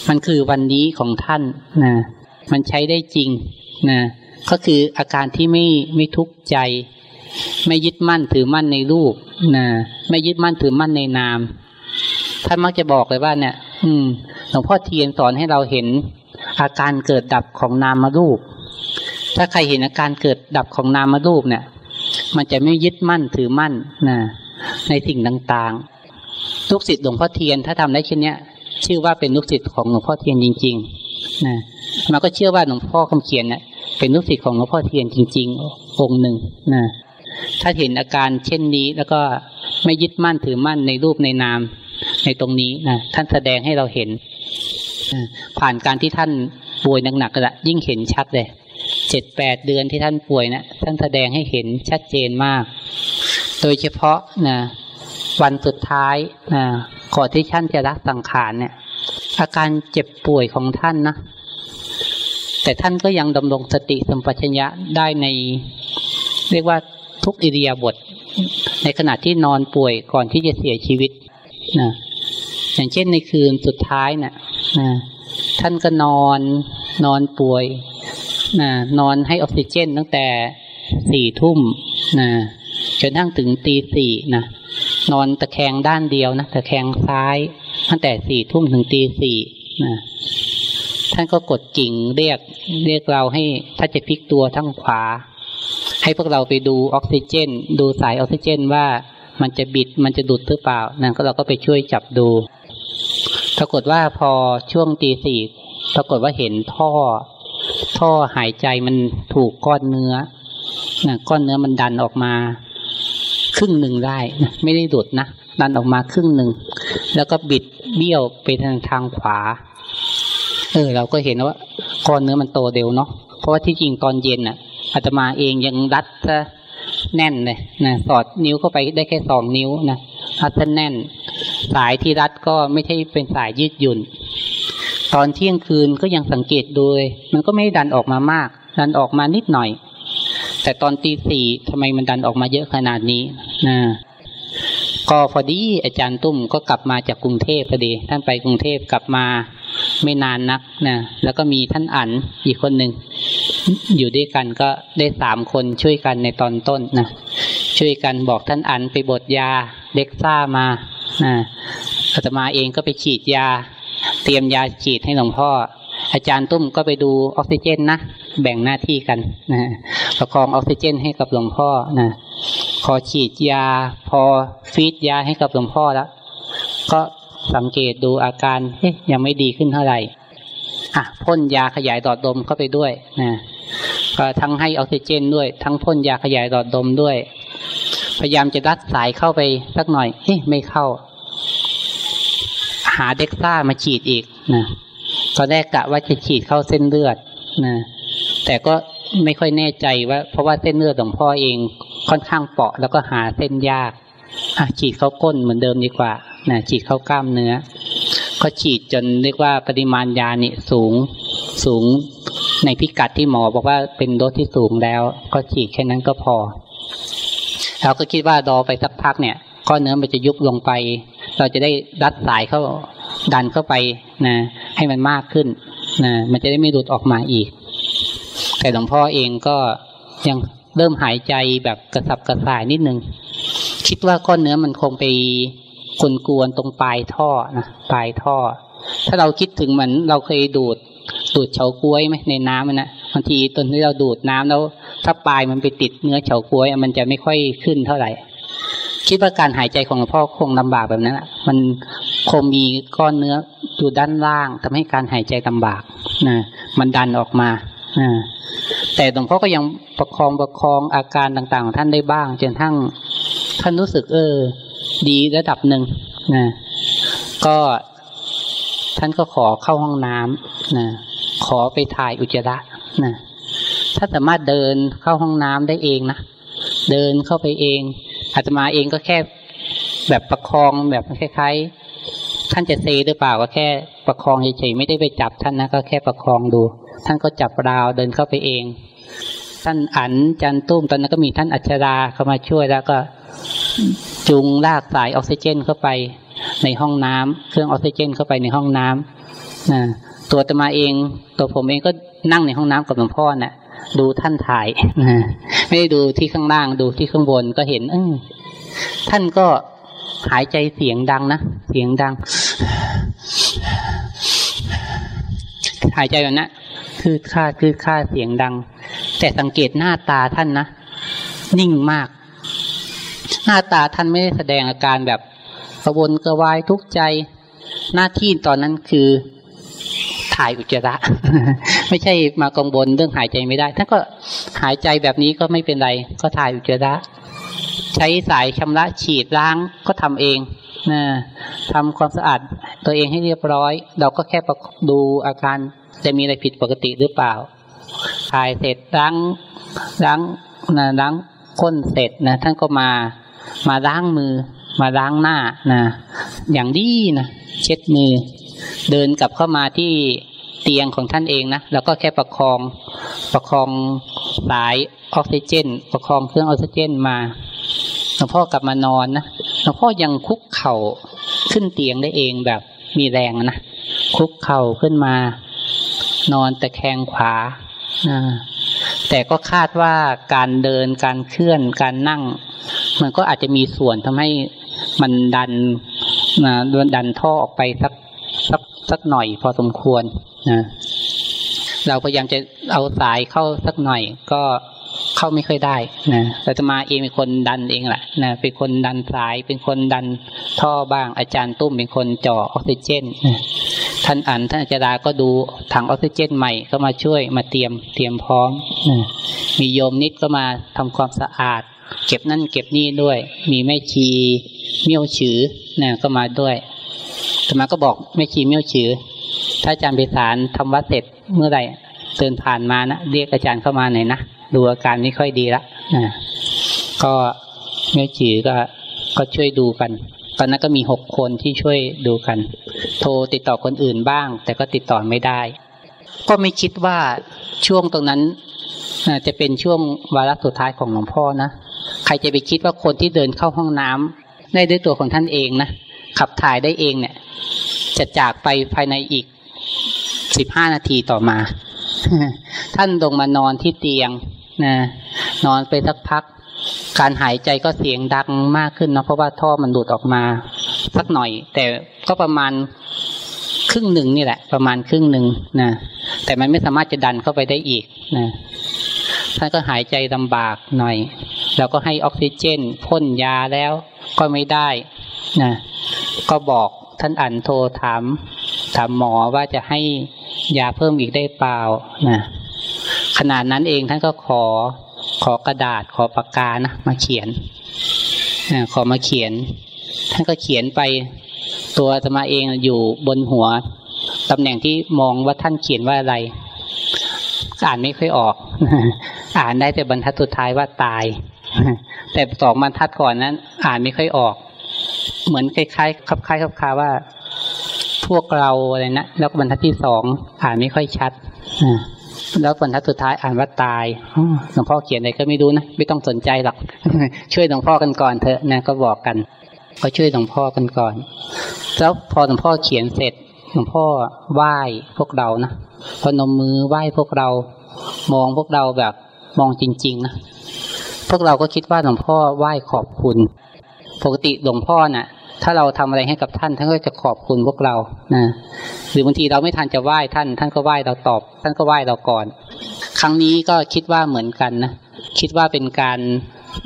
มันคือวันนี้ของท่านนะมันใช้ได้จริงนะก็คืออาการที่ไม่ไม่ทุกข์ใจ ไม่ยึดมั่นถือมั่นในรูปนะไม่ยึดมั่นถือมั่นในนาม ท่านมักจะบอกเลยว่าเนี่ย อืมหลวงพ่อเทียนสอนให้เราเห็นอาการเกิดดับของนามรูป ถ้าใครเห็นอาการเกิดดับของนามรูปเนี่ย มันจะไม่ยึดมั่นถือมั่นนะในสิ่งต่างๆลูกศิษย์หลวงพ่อเทียนถ้าทำได้เช่นนี้ ชื่อว่าเป็นลูกศิษย์ของหลวงพ่อเทียนจริงๆนะมันก็เชื่อว่าหลวงพ่อคำเขียนเนี่ยเป็นลูกศิษย์ของหลวงพ่อเทียนจริง ๆ องค์หนึ่งนะถ้าเห็นอาการเช่นนี้แล้วก็ไม่ยึดมั่นถือมั่นในรูปในนาม ในตรงนี้นะท่านแสดงให้เราเห็น ผ่านการที่ท่านป่วยหนักๆก็ละยิ่งเห็นชัดเลยเจ็ดแปดเดือนที่ท่านป่วยนะท่านแสดงให้เห็นชัดเจนมาก โดยเฉพาะนะวันสุดท้ายนะ ก่อนที่ท่านจะรักสังขารเนี่ย อาการเจ็บป่วยของท่านนะ แต่ท่านก็ยังดำรงสติสัมปชัญญะได้ใน เรียกว่าทุกอิริยาบถในขณะที่นอนป่วยก่อนที่จะเสียชีวิตนะอย่างเช่นในคืนสุดท้ายนะ่ะนะท่านก็นอนนอนป่วยนะนอนให้ออกซิเจนตั้งแต่สี่ทุ่มนะจนทั้งถึงตีสี่นะ นอนตะแคงด้านเดียวนะตะแคงซ้ายตั้งแต่สี่ทุ่มถึงตีสี่นะท่านก็กดกิ่งเรียกเรียกเราให้ถ้าจะพลิกตัวทั้งขวา ให้พวกเราไปดูออกซิเจน ดูสายออกซิเจนว่ามันจะบิดมันจะดุดหรือเปล่านั่นก็เราก็ไปช่วยจับดู ปรากฏว่าพอช่วงตีสี่ปรากฏว่าเห็นท่อ ท่อหายใจมันถูกก้อนเนื้อนะก้อนเนื้อมันดันออกมา ครึ่งหนึ่งได้ ไม่ได้ดุดนะดันออกมาครึ่งหนึ่ง แล้วก็บิดเบี้ยวไปทางทางขวา เออ เราก็เห็นว่าก้อนเนื้อมันโตเร็วเนาะเพราะว่าที่จริงตอนเย็นอะอาตมาเองยังรัดซะแน่นเลยนะสอดนิ้วเข้าไปได้แค่สองนิ้วนะรัดซะแน่น สายที่รัดก็ไม่ใช่เป็นสายยืดหยุ่น ตอนเที่ยงคืนก็ยังสังเกตดูมันก็ไม่ดันออกมามาก ดันออกมานิดหน่อย แต่ตอนตีสี่ทำไมมันดันออกมาเยอะขนาดนี้นะก็พอดีอาจารย์ตุ้มก็กลับมาจากกรุงเทพพอดี ท่านไปกรุงเทพกลับมาไม่นานนักนะแล้วก็มีท่านอั๋นอีกคนหนึ่งอยู่ด้วยกันก็ได้สามคนช่วยกันในตอนต้นนะช่วยกันบอกท่านอั๋นไปบดยาเด็กซ่ามานะอาตมาเองก็ไปฉีดยา เตรียมยาฉีดให้หลวงพ่อ อาจารย์ตุ้มก็ไปดูออกซิเจนนะ แบ่งหน้าที่กันนะประคองออกซิเจนให้กับหลวงพ่อนะพอฉีดยา พอฟีดยาให้กับหลวงพ่อแล้วก็สังเกตดูอาการเฮ้ยยังไม่ดีขึ้นเท่าไหร่อะพ่นยาขยายหลอดลมเข้าไปด้วยนะก็ทั้งให้ออกซิเจนด้วย ทั้งพ่นยาขยายหลอดลมด้วย พยายามจะรัดสายเข้าไปสักหน่อยเฮ้ยไม่เข้า หาเด็กซ่ามาฉีดอีกนะตอนแรกกะว่าจะฉีดเข้าเส้นเลือดนะ แต่ก็ไม่ค่อยแน่ใจว่า เพราะว่าเส้นเลือดของพ่อเองค่อนข้างเปาะแล้วก็หาเส้นยากอฉีดเข้าก้นเหมือนเดิมดีกว่านะฉีดเข้ากล้ามเนื้อ ก็ฉีดจนเรียกว่าปริมาณยานี่สูงสูงในพิกัดที่หมอบอกว่าเป็นโดสที่สูงแล้ว ก็ฉีดแค่นั้นก็พอเราก็คิดว่ารอไปสักพักเนี่ยก้อนเนื้อมันจะยุบลงไป เราจะได้ดัดสายเข้าดันเข้าไปนะให้มันมากขึ้นนะมันจะได้ไม่หลุดออกมาอีก แต่หลวงพ่อเองก็ยังเริ่มหายใจแบบกระสับกระส่ายนิดนึง คิดว่าก้อนเนื้อมันคงไปกวนกวนตรงปลายท่อนะปลายท่อ ถ้าเราคิดถึงเหมือนเราเคยดูดดูดเฉาก้วยไหมในน้ำมันนะบางทีตอนที่เราดูดน้ำแล้ว ถ้าปลายมันไปติดเนื้อเฉาก้วย มันจะไม่ค่อยขึ้นเท่าไหร่ คิดว่าการหายใจของหลวงพ่อคงลำบากแบบนั้นแหะมันคงมีก้อนเนื้ออยู่ด้านล่างทำให้การหายใจลำบากนะมันดันออกมา แต่หลวงพ่อก็ยังประคองประคองอาการต่างๆของท่านได้บ้าง จนทั้งท่านรู้สึกเออ ดีระดับหนึ่งนะก็ท่านก็ขอเข้าห้องน้ำนะขอไปถ่ายอุจจาระนะถ้าสามารถเดินเข้าห้องน้ำได้เองนะเดินเข้าไปเองอาตมาเองก็แค่แบบประคองแบบคล้ายๆ ท่านจะเซหรือเปล่าก็แค่ประคองเฉยๆไม่ได้ไปจับท่านนะก็แค่ประคองดู ท่านก็จับราวเดินเข้าไปเอง ท่านอันจันตุ้มตอนนั้นก็มีท่านอัชราเข้ามาช่วยแล้วก็จูงลากสายออกซิเจนเข้าไปในห้องน้ำเครื่องออกซิเจนเข้าไปในห้องน้ำนะตัวตมาเอง ตัวผมเองก็นั่งในห้องน้ำกับหลวงพ่อนะ่ะ ดูท่านถ่ายนะไม่ได้ดูที่ข้างล่างดูที่ข้างบนก็เห็น เออท่านก็ หายใจเสียงดังนะ เสียงดัง หายใจแบบนั้นคือค่าคือค่าเสียงดัง แต่สังเกตหน้าตาท่านนะ นิ่งมาก หน้าตาท่านไม่ได้แสดงอาการแบบกระวนกระวายทุกใจ หน้าที่ตอนนั้นคือถ่ายอุจจาระ ไม่ใช่มากังวลเรื่องหายใจไม่ได้ท่านก็หายใจแบบนี้ก็ไม่เป็นไร ก็ถ่ายอุจจาระ ใช้สายชำระฉีดล้างก็ทำเองนะทำความสะอาดตัวเองให้เรียบร้อย เราก็แค่ดูอาการจะมีอะไรผิดปกติหรือเปล่าถ่ายเสร็จล้างล้างนะล้างก้นเสร็จนะท่านก็มามาล้างมือ มาล้างหน้านะอย่างดีนะเช็ดมือ เดินกลับเข้ามาที่เตียงของท่านเองนะแล้วก็แค่ประคองประคองสายออกซิเจน ประคองเครื่องออกซิเจนมา หลวงพ่อกลับมานอนนะหลวงพ่อยังคุกเข่าขึ้นเตียงได้เองแบบมีแรงนะคุกเข่าขึ้นมา นอนตะแคงขวาแต่ก็คาดว่าการเดินการเคลื่อนการนั่ง มันก็อาจจะมีส่วนทำให้มันดันนะดันท่อออกไปสักสักสักหน่อยพอสมควรนะเราพยายามจะเอาสายเข้าสักหน่อย ก็ เข้าไม่ค่อยได้นะเราจะมาเองเป็นคนดันเองแหละนะเป็นคนดันสาย เป็นคนดันท่อบ้าง อาจารย์ตุ้มเป็นคนจ่อออกซิเจนนะท่านอันท่านอาจารย์ก็ดูถังออกซิเจนใหม่ก็มาช่วยมาเตรียมเตรียมพร้อมนะมีโยมนิดก็มาทำความสะอาด เก็บนั่นเก็บนี่ด้วย มีแม่ชีเมี่ยวฉือนะก็มาด้วยธรรมาก็บอกแม่ชีเมี่ยวฉือ ถ้าอาจารย์ไปสารทำวัดเสร็จเมื่อไหร่เดินผ่านมานะเรียกอาจารย์เข้ามาหน่อยนะ ดูอาการไม่ค่อยดีละนะก็เมี่ยวฉือก็ก็ช่วยดูกัน ตอนนั้นก็มีหกคนที่ช่วยดูกัน โทรติดต่อคนอื่นบ้าง แต่ก็ติดต่อไม่ได้ ก็ไม่คิดว่าช่วงตรงนั้นจะเป็นช่วงวาระสุดท้ายของหลวงพ่อนะ ใครจะไปคิดว่าคนที่เดินเข้าห้องน้ำได้ด้วยตัวของท่านเองนะขับถ่ายได้เองเนี่ย จะจากไปภายในอีกสิบห้านาทีต่อมา ท่านลงมานอนที่เตียง นะนอนไปสักพัก การหายใจก็เสียงดังมากขึ้นเนาะเพราะว่าท่อมันดูดออกมา สักหน่อย แต่ก็ประมาณครึ่งหนึ่งนี่แหละ ประมาณครึ่งหนึ่งนะแต่มันไม่สามารถจะดันเข้าไปได้อีกนะท่านก็หายใจลำบากหน่อย แล้วก็ให้ออกซิเจนพ่นยาแล้วก็ไม่ได้นะก็บอกท่านอันโทรถาม ถามหมอว่าจะให้ยาเพิ่มอีกได้เปล่านะ ขนาดนั้นเองท่านก็ขอขอกระดาษขอปากกานะมาเขียนขอมาเขียน ท่านก็เขียนไปตัวธรรมาเองอยู่บนหัวตำแหน่งที่มองว่าท่านเขียนว่าอะไร อ่านไม่ค่อยออก อ่านได้แต่บรรทัดสุดท้ายว่าตาย แต่สองบรรทัดก่อนนั้น อ่านไม่ค่อยออก เหมือนคล้ายๆคับคล้ายคับคาว่า พวกเราอะไรนะแล้วบรรทัดที่สองอ่านไม่ค่อยชัด แล้วบรรทัดสุดท้ายอ่านว่าตายหลวงพ่อเขียนอะไรก็ไม่รู้นะ ไม่ต้องสนใจหรอก ช่วยหลวงพ่อกันก่อนเถอะนะก็บอกกัน ก็ช่วยหลวงพ่อกันก่อน แล้วพอหลวงพ่อเขียนเสร็จหลวงพ่อไหว้พวกเรานะพนมมือไหว้พวกเรา มองพวกเราแบบมองจริงๆนะพวกเราก็คิดว่าหลวงพ่อไหว้ขอบคุณ ปกติหลวงพ่อนะ่ะ ถ้าเราทำอะไรให้กับท่าน ท่านก็จะขอบคุณพวกเรานะหรือบางทีเราไม่ทันจะไหว้ท่าน ท่านก็ไหว้เราตอบ ท่านก็ไหว้เราก่อน ครั้งนี้ก็คิดว่าเหมือนกันนะคิดว่าเป็นการ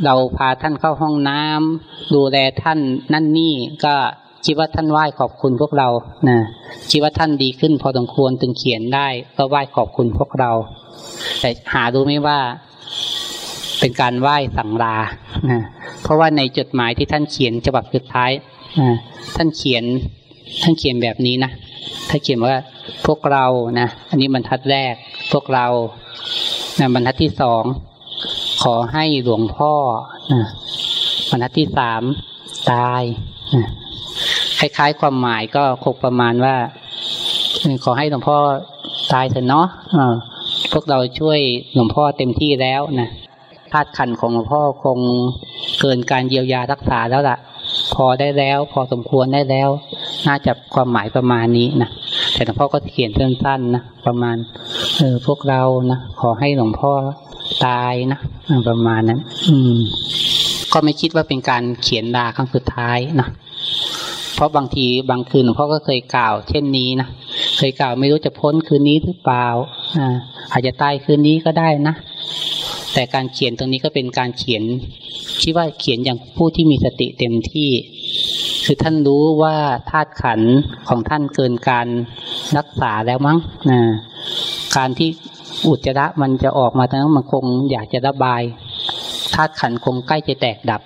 เราพาท่านเข้าห้องน้ำดูแลท่านนั่นนี่ก็คิดว่าท่านไหว้ขอบคุณพวกเรานะคิดว่าท่านดีขึ้นพอสมควรถึงเขียนได้ ก็ไหว้ขอบคุณพวกเรา แต่หาดูไม่ว่าเป็นการไหว้สั่งลานะเพราะว่าในจดหมายที่ท่านเขียนฉบับสุดท้าย ท่านเขียนท่านเขียนแบบนี้นะท่านเขียนว่าพวกเรานะอันนี้บรรทัดแรก พวกเรานะบรรทัดที่สองขอให้หลวงพ่อนะบรรทัดที่สามตายนะคล้ายๆความหมายก็คงประมาณว่าขอให้หลวงพ่อตายเถอะเนาะพวกเราช่วยหลวงพ่อเต็มที่แล้วนะธาตุขันของหลวงพ่อคงเกินการเยียวยารักษาแล้วล่ะ พอได้แล้ว พอสมควรได้แล้ว น่าจะความหมายประมาณนี้นะแต่หลวงพ่อก็เขียนสั้นๆนะประมาณเออพวกเรานะขอให้หลวงพ่อตายนะประมาณนั้น อืม ก็ไม่คิดว่าเป็นการเขียนลาครั้งสุดท้ายนะเพราะบางทีบางคืนหลวงพ่อก็เคยกล่าว เช่นนี้นะเคยกล่าวไม่รู้จะพ้นคืนนี้หรือเปล่าอ่าอาจจะตายคืนนี้ก็ได้นะ แต่การเขียนตรงนี้ก็เป็นการเขียนคิดว่าเขียนอย่างผู้ที่มีสติเต็มที่ คือท่านรู้ว่าธาตุขันของท่านเกินการรักษาแล้วมั้งนะการที่อุจจาระมันจะออกมาทั้งมันคงอยากจะระบายธาตุขันคงใกล้จะแตกดับ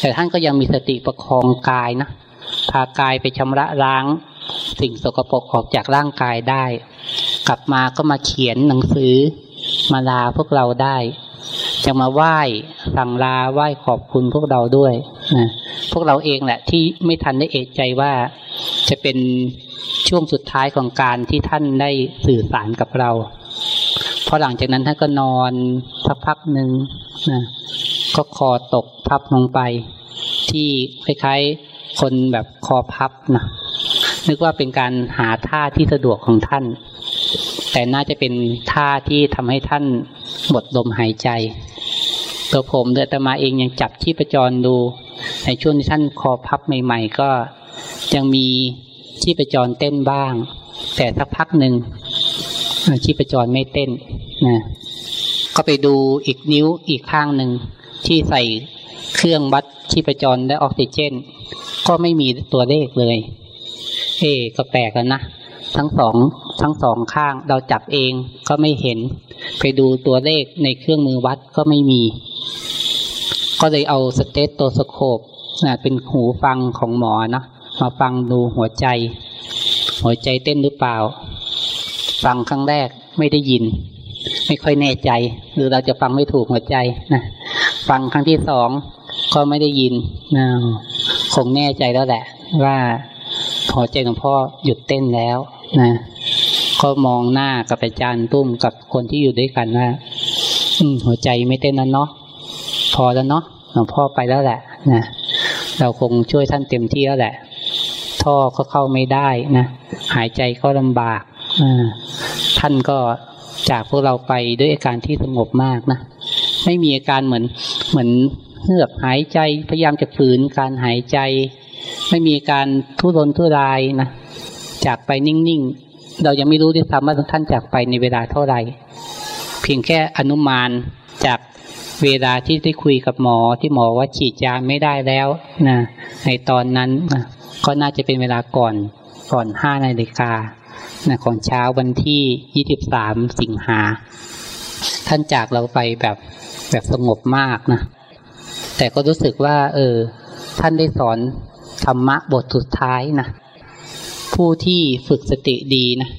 แต่ท่านก็ยังมีสติประคองกายนะพากายไปชำระล้าง สิ่งสกปรกออกจากร่างกายได้ กลับมาก็มาเขียนหนังสือมาลาพวกเราได้ จะมาไหว้สั่งลาไหว้ขอบคุณพวกเราด้วยนะพวกเราเองแหละที่ไม่ทันได้เอกใจว่าจะเป็นช่วงสุดท้ายของการที่ท่านได้สื่อสารกับเราพอหลังจากนั้นท่านก็นอนพักพักหนึ่งนะก็คอตกพับลงไป ที่คล้ายๆคนแบบคอพับนะนึกว่าเป็นการหาท่าที่สะดวกของท่าน แต่น่าจะเป็นท่าที่ทำให้ท่านหมดลมหายใจ ตัวผมเดือตมาเองยังจับชีพจรดู ในช่วงที่ท่านคอพับใหม่ ๆ ก็ยังมีชีพจรเต้นบ้าง แต่สักพักหนึ่งชีพจรไม่เต้นนะก็ไปดูอีกนิ้วอีกข้างหนึ่งที่ใส่เครื่องวัดชีพจรและออกซิเจน ก็ไม่มีตัวเลขเลย เอ๊ก็แปลกแล้วนะ ทั้งสองทั้งสองข้างเราจับเองก็ไม่เห็น ไปดูตัวเลขในเครื่องมือวัดก็ไม่มี ก็เลยเอา stethoscope นะเป็นหูฟังของหมอนะมาฟังดูหัวใจ หัวใจเต้นหรือเปล่า ฟังครั้งแรกไม่ได้ยิน ไม่ค่อยแน่ใจ หรือเราจะฟังไม่ถูกหัวใจนะฟังครั้งที่สองก็ไม่ได้ยินนะคงแน่ใจแล้วแหละ ว่าหัวใจหลวงพ่อหยุดเต้นแล้ว นะก็มองหน้ากับอาจารย์ตุ้มกับคนที่อยู่ด้วยกันว่าอืหัวใจไม่เต้นนั้นเนาะพอแล้วเนาะหลวงพ่อไปแล้วแหละนะเราคงช่วยท่านเต็มที่แล้วแหละ ท่อก็เข้าไม่ได้นะหายใจก็ลำบากท่านก็จากพวกเราไปด้วยอาการที่สงบมากนะไม่มีอาการเหมือนเหมือนเหือบหายใจพยายามจะฝืนการหายใจ ไม่มีการทุรนทุรายนะ จากไปนิ่งๆ เรายังไม่รู้ด้วยซ้ำว่าท่านจากไปในเวลาเท่าไหร่ เพียงแค่อนุมานจากเวลาที่ได้คุยกับหมอที่หมอว่าฉีดยาไม่ได้แล้วนะในตอนนั้นนะก็น่าจะเป็นเวลาก่อนก่อนห้านาฬิกานะของเช้าวันที่ยี่สิบสามสิงหา ท่านจากเราไปแบบแบบสงบมากนะ แต่ก็รู้สึกว่า เออ ท่านได้สอนธรรมะบทสุดท้ายนะ ผู้ที่ฝึกสติดีนะ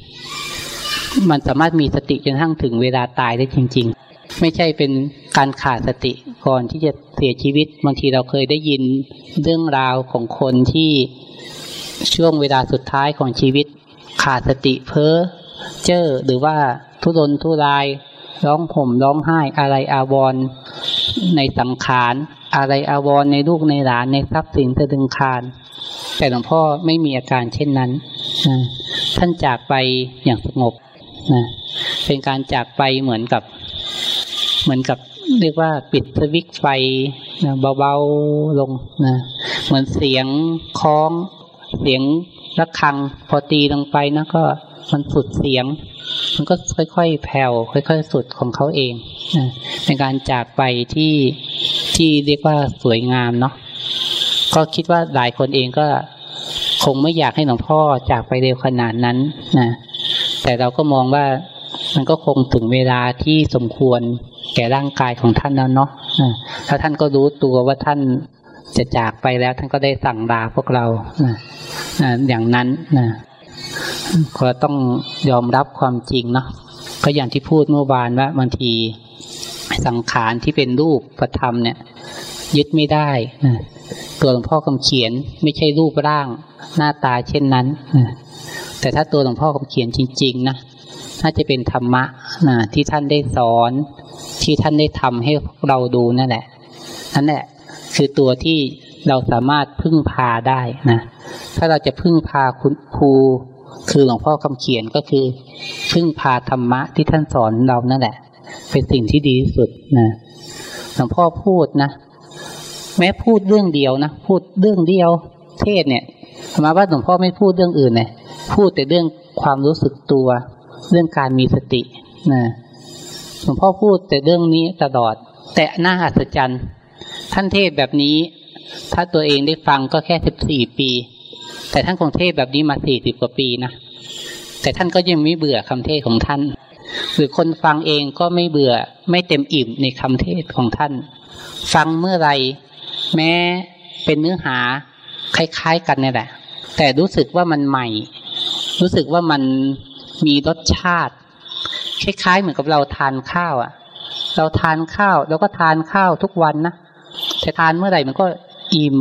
มันสามารถมีสติจนทั้งถึงเวลาตายได้จริง ๆ ไม่ใช่เป็นการขาดสติก่อนที่จะเสียชีวิตบางทีเราเคยได้ยินเรื่องราวของคนที่ช่วงเวลาสุดท้ายของชีวิต ขาดสติเพ้อเจ้อหรือว่าทุรนทุราย ร้องห่มร้องไห้อะไรอาวรในสังขาร อะไรอาวรในลูกในหลานในทรัพย์สินสะดึงคาร แต่หลวงพ่อไม่มีอาการเช่นนั้นนะท่านจากไปอย่างสงบนะเป็นการจากไปเหมือนกับ เหมือนกับเรียกว่าปิดสวิตไฟนะเบาๆลงนะเหมือนเสียงคล้องเสียงระฆังพอตีลงไปนะก็มันสุดเสียง มันก็ค่อยๆแผ่วค่อย ๆ สุดของเขาเองนะเป็นการจากไปที่ที่เรียกว่าสวยงามเนาะ ก็คิดว่าหลายคนเองก็คงไม่อยากให้หลวงพ่อจากไปเร็วขนาดนั้นนะแต่เราก็มองว่ามันก็คงถึงเวลาที่สมควรแก่ร่างกายของท่านแล้วเนาะถ้าท่านก็รู้ตัวว่าท่านจะจากไปแล้วท่านก็ได้สั่งลาพวกเรานะอย่างนั้นนะก็ต้องยอมรับความจริงเนาะก็อย่างที่พูดเมื่อวานว่าบางทีสังขารที่เป็นรูปประธรรมเนี่ย ยึดไม่ได้นะ ตัวหลวงพ่อคำเขียนไม่ใช่รูปร่าง หน้าตาเช่นนั้น แต่ถ้าตัวหลวงพ่อคำเขียนจริง ๆ นะน่าจะเป็นธรรมะนะที่ท่านได้สอน ที่ท่านได้ทำให้เราดูนั่นแหละนั่นแหละ คือตัวที่เราสามารถพึ่งพาได้นะ ถ้าเราจะพึ่งพาคุณครูคือหลวงพ่อคำเขียนก็คือ พึ่งพาธรรมะที่ท่านสอนเรานั่นแหละ เป็นสิ่งที่ดีที่สุดนะหลวงพ่อพูดนะ แม้พูดเรื่องเดียวนะพูดเรื่องเดียว เทศเนี่ยมาว่าหลวงพ่อไม่พูดเรื่องอื่นเนี่ยพูดแต่เรื่องความรู้สึกตัว เรื่องการมีสตินะหลวงพ่อพูดแต่เรื่องนี้ตลอด แต่น่าอัศจรรย์ท่านเทศแบบนี้ ถ้าตัวเองได้ฟังก็แค่สิบสี่ปี แต่ท่านคงเทศแบบนี้มาสี่สิบกว่าปีนะแต่ท่านก็ยังไม่เบื่อคำเทศของท่าน หรือคนฟังเองก็ไม่เบื่อไม่เต็มอิ่มในคำเทศของท่าน ฟังเมื่อไร แม้เป็นเนื้อหาคล้าย ๆ กันนี่แหละ แต่รู้สึกว่ามันใหม่ รู้สึกว่ามันมีรสชาติ คล้ายๆ เหมือนกับเราทานข้าวอะ เราทานข้าวเราก็ทานข้าวทุกวันนะแต่ทานเมื่อไหร่มันก็อิ่ม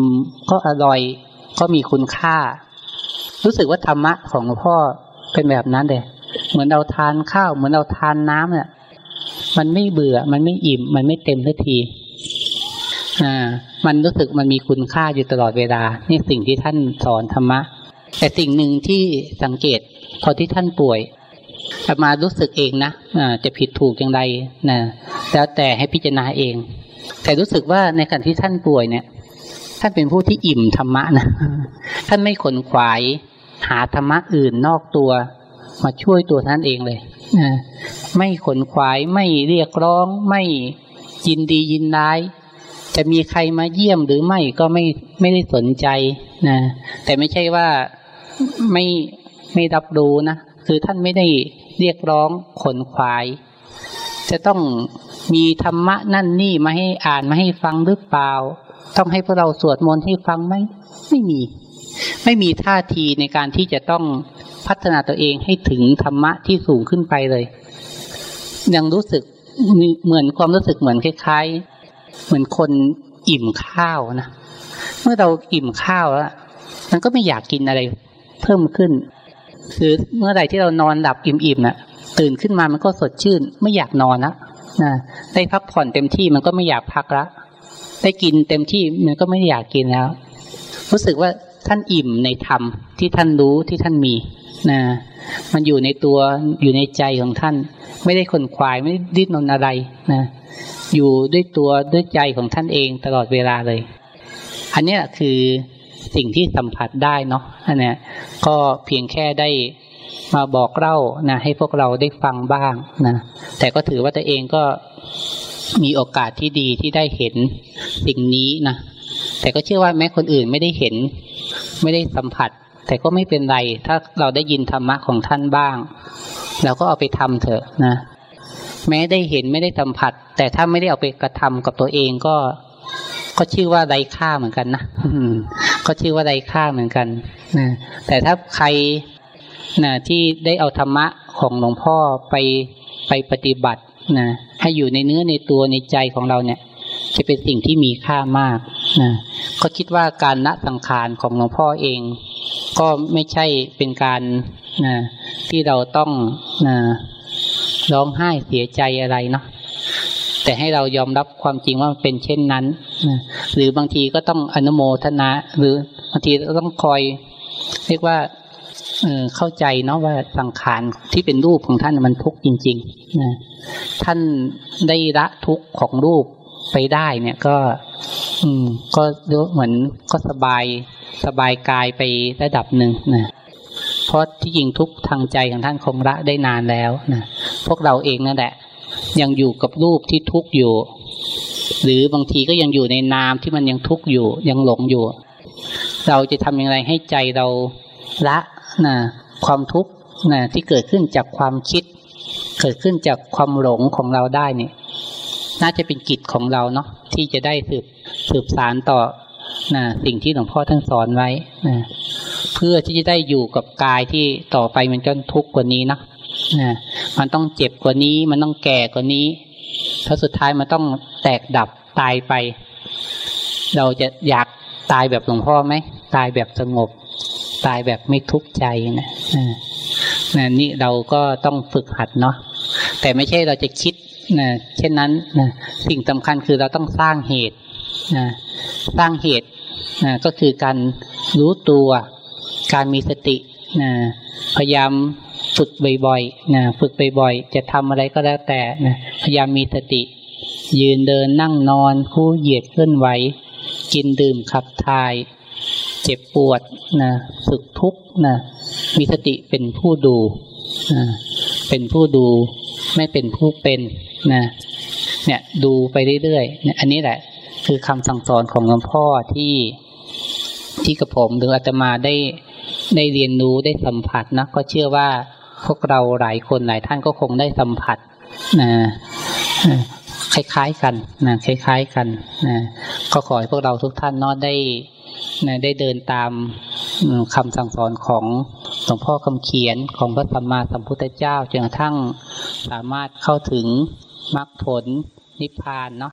ก็อร่อยก็มีคุณค่า รู้สึกว่าธรรมะของหลวงพ่อเป็นแบบนั้นเลยเหมือนเราทานข้าว เหมือนเราทานน้ำเนี่ยมันไม่เบื่อ มันไม่อิ่ม มันไม่เต็มทันที มันรู้สึกมันมีคุณค่าอยู่ตลอดเวลา นี่สิ่งที่ท่านสอนธรรมะ แต่สิ่งหนึ่งที่สังเกตพอที่ท่านป่วยมารู้สึกเองนะจะผิดถูกอย่างไรนะแล้วแต่ให้พิจารณาเอง แต่รู้สึกว่าในขณะที่ท่านป่วยเนี่ย ท่านเป็นผู้ที่อิ่มธรรมะนะท่านไม่ขนขวายหาธรรมะอื่นนอกตัว มาช่วยตัวท่านเองเลยนะไม่ขนขวายไม่เรียกร้องไม่ยินดียินร้าย จะมีใครมาเยี่ยมหรือไม่ก็ไม่ไม่ได้สนใจนะแต่ไม่ใช่ว่าไม่ไม่รับรู้นะคือท่านไม่ได้เรียกร้องขนขวาย จะต้องมีธรรมะนั่นนี่มาให้อ่านมาให้ฟังหรือเปล่า ต้องให้พวกเราสวดมนต์ให้ฟังไหมไม่มี ไม่มีท่าทีในการที่จะต้องพัฒนาตัวเองให้ถึงธรรมะที่สูงขึ้นไปเลย ยังรู้สึกเหมือนความรู้สึกเหมือนคล้าย เหมือนคนอิ่มข้าวนะเมื่อเราอิ่มข้าวแล้วมันก็ไม่อยากกินอะไรเพิ่มขึ้น คือเมื่อใดที่เรานอนหลับอิ่มๆนะ่ะ ตื่นขึ้นมามันก็สดชื่น ไม่อยากนอนละนะได้พักผ่อนเต็มที่มันก็ไม่อยากพักละได้กินเต็มที่มันก็ไม่อยากกินแล้ว รู้สึกว่าท่านอิ่มในธรรมที่ท่านรู้ที่ท่านมีนะมันอยู่ในตัวอยู่ในใจของท่าน ไม่ได้ขนควายไม่ไดิ้นนนอะไรนะ อยู่ด้วยตัวด้วยใจของท่านเองตลอดเวลาเลย อันนี้คือสิ่งที่สัมผัสได้เนาะอันนี้ก็เพียงแค่ได้มาบอกเล่านะให้พวกเราได้ฟังบ้างนะแต่ก็ถือว่าตัวเองก็มีโอกาสที่ดีที่ได้เห็นสิ่งนี้นะแต่ก็เชื่อว่าแม้คนอื่นไม่ได้เห็น ไม่ได้สัมผัส แต่ก็ไม่เป็นไร ถ้าเราได้ยินธรรมะของท่านบ้างเราก็เอาไปทำเถอะนะ แม้ได้เห็นไม่ได้สัมผัส แต่ถ้าไม่ได้เอาไปกระทำกับตัวเองก็ ก็ชื่อว่าไร้ค่าเหมือนกันนะก็ชื่อว่าไร้ค่าเหมือนกันนะแต่ถ้าใครนะที่ได้เอาธรรมะของหลวงพ่อไปไปปฏิบัตินะให้อยู่ในเนื้อในตัวในใจของเราเนี่ย จะเป็นสิ่งที่มีค่ามากนะก็คิดว่าการละสังขารของหลวงพ่อเอง ก็ไม่ใช่เป็นการนะที่เราต้องนะ ร้องไห้เสียใจอะไรเนาะแต่ให้เรายอมรับความจริงว่ามันเป็นเช่นนั้นหรือบางทีก็ต้องอนุโมทนา หรือบางทีต้องคอย เรียกว่าเออเข้าใจเนาะว่าสังขารที่เป็นรูปของท่านมันทุกข์จริงๆนะท่านได้ละทุกข์ของรูปไปได้เนี่ยก็ อืม ก็เหมือนก็สบายสบายกายไประดับหนึ่งนะ เพราะที่จริงทุกทางใจของท่านคงละได้นานแล้วนะพวกเราเองนั่นแหละ ยังอยู่กับรูปที่ทุกอยู่ หรือบางทีก็ยังอยู่ในนามที่มันยังทุกอยู่ ยังหลงอยู่ เราจะทำอย่างไรให้ใจเราละนะความทุกข์นะที่เกิดขึ้นจากความคิด เกิดขึ้นจากความหลงของเราได้เนี่ยน่าจะเป็นกิจของเราเนาะที่จะได้สืบสืบสารต่อนะสิ่งที่หลวงพ่อท่านสอนไว้นะ เพื่อที่จะได้อยู่กับกายที่ต่อไปมันก็ทุกข์กว่านี้นะนะมันต้องเจ็บกว่านี้ มันต้องแก่กว่านี้ถ้าสุดท้ายมันต้องแตกดับตายไป เราจะอยากตายแบบหลวงพ่อไหมตายแบบสงบ ตายแบบไม่ทุกข์ใจนะนะนี่เราก็ต้องฝึกหัดเนาะแต่ไม่ใช่เราจะคิดนะเช่นนั้นนะสิ่งสำคัญคือเราต้องสร้างเหตุนะสร้างเหตุนะก็คือการรู้ตัว การมีสตินะพยายามฝึกบ่อยๆนะฝึกบ่อยๆ จะทำอะไรก็แล้วแต่นะพยายามมีสติ ยืนเดินนั่งนอนคู่เหยียดเคลื่อนไหว กินดื่มขับถ่าย เจ็บปวดนะสึกทุกข์นะมีสติเป็นผู้ดูนะเป็นผู้ดูไม่เป็นผู้เป็นนะเนี่ยดูไปเรื่อยๆเนี่ยอันนี้แหละ คือคำสั่งสอนของหลวงพ่อที่ที่กระผมหรืออาตมาได้ ได้เรียนรู้ได้สัมผัสนะก็เชื่อว่าพวกเราหลายคนหลายท่านก็คงได้สัมผัสนะคล้ายๆกันนะคล้าย ๆกันนะก็ขอให้พวกเราทุกท่านนาะได้นะได้เดินตามคำสั่งสอนของหลวงพ่อคำเขียนของพระสัมมาสัมพุทธเจ้าจนกระทั่งสามารถเข้าถึงมรรคผลนิพพานเนาะ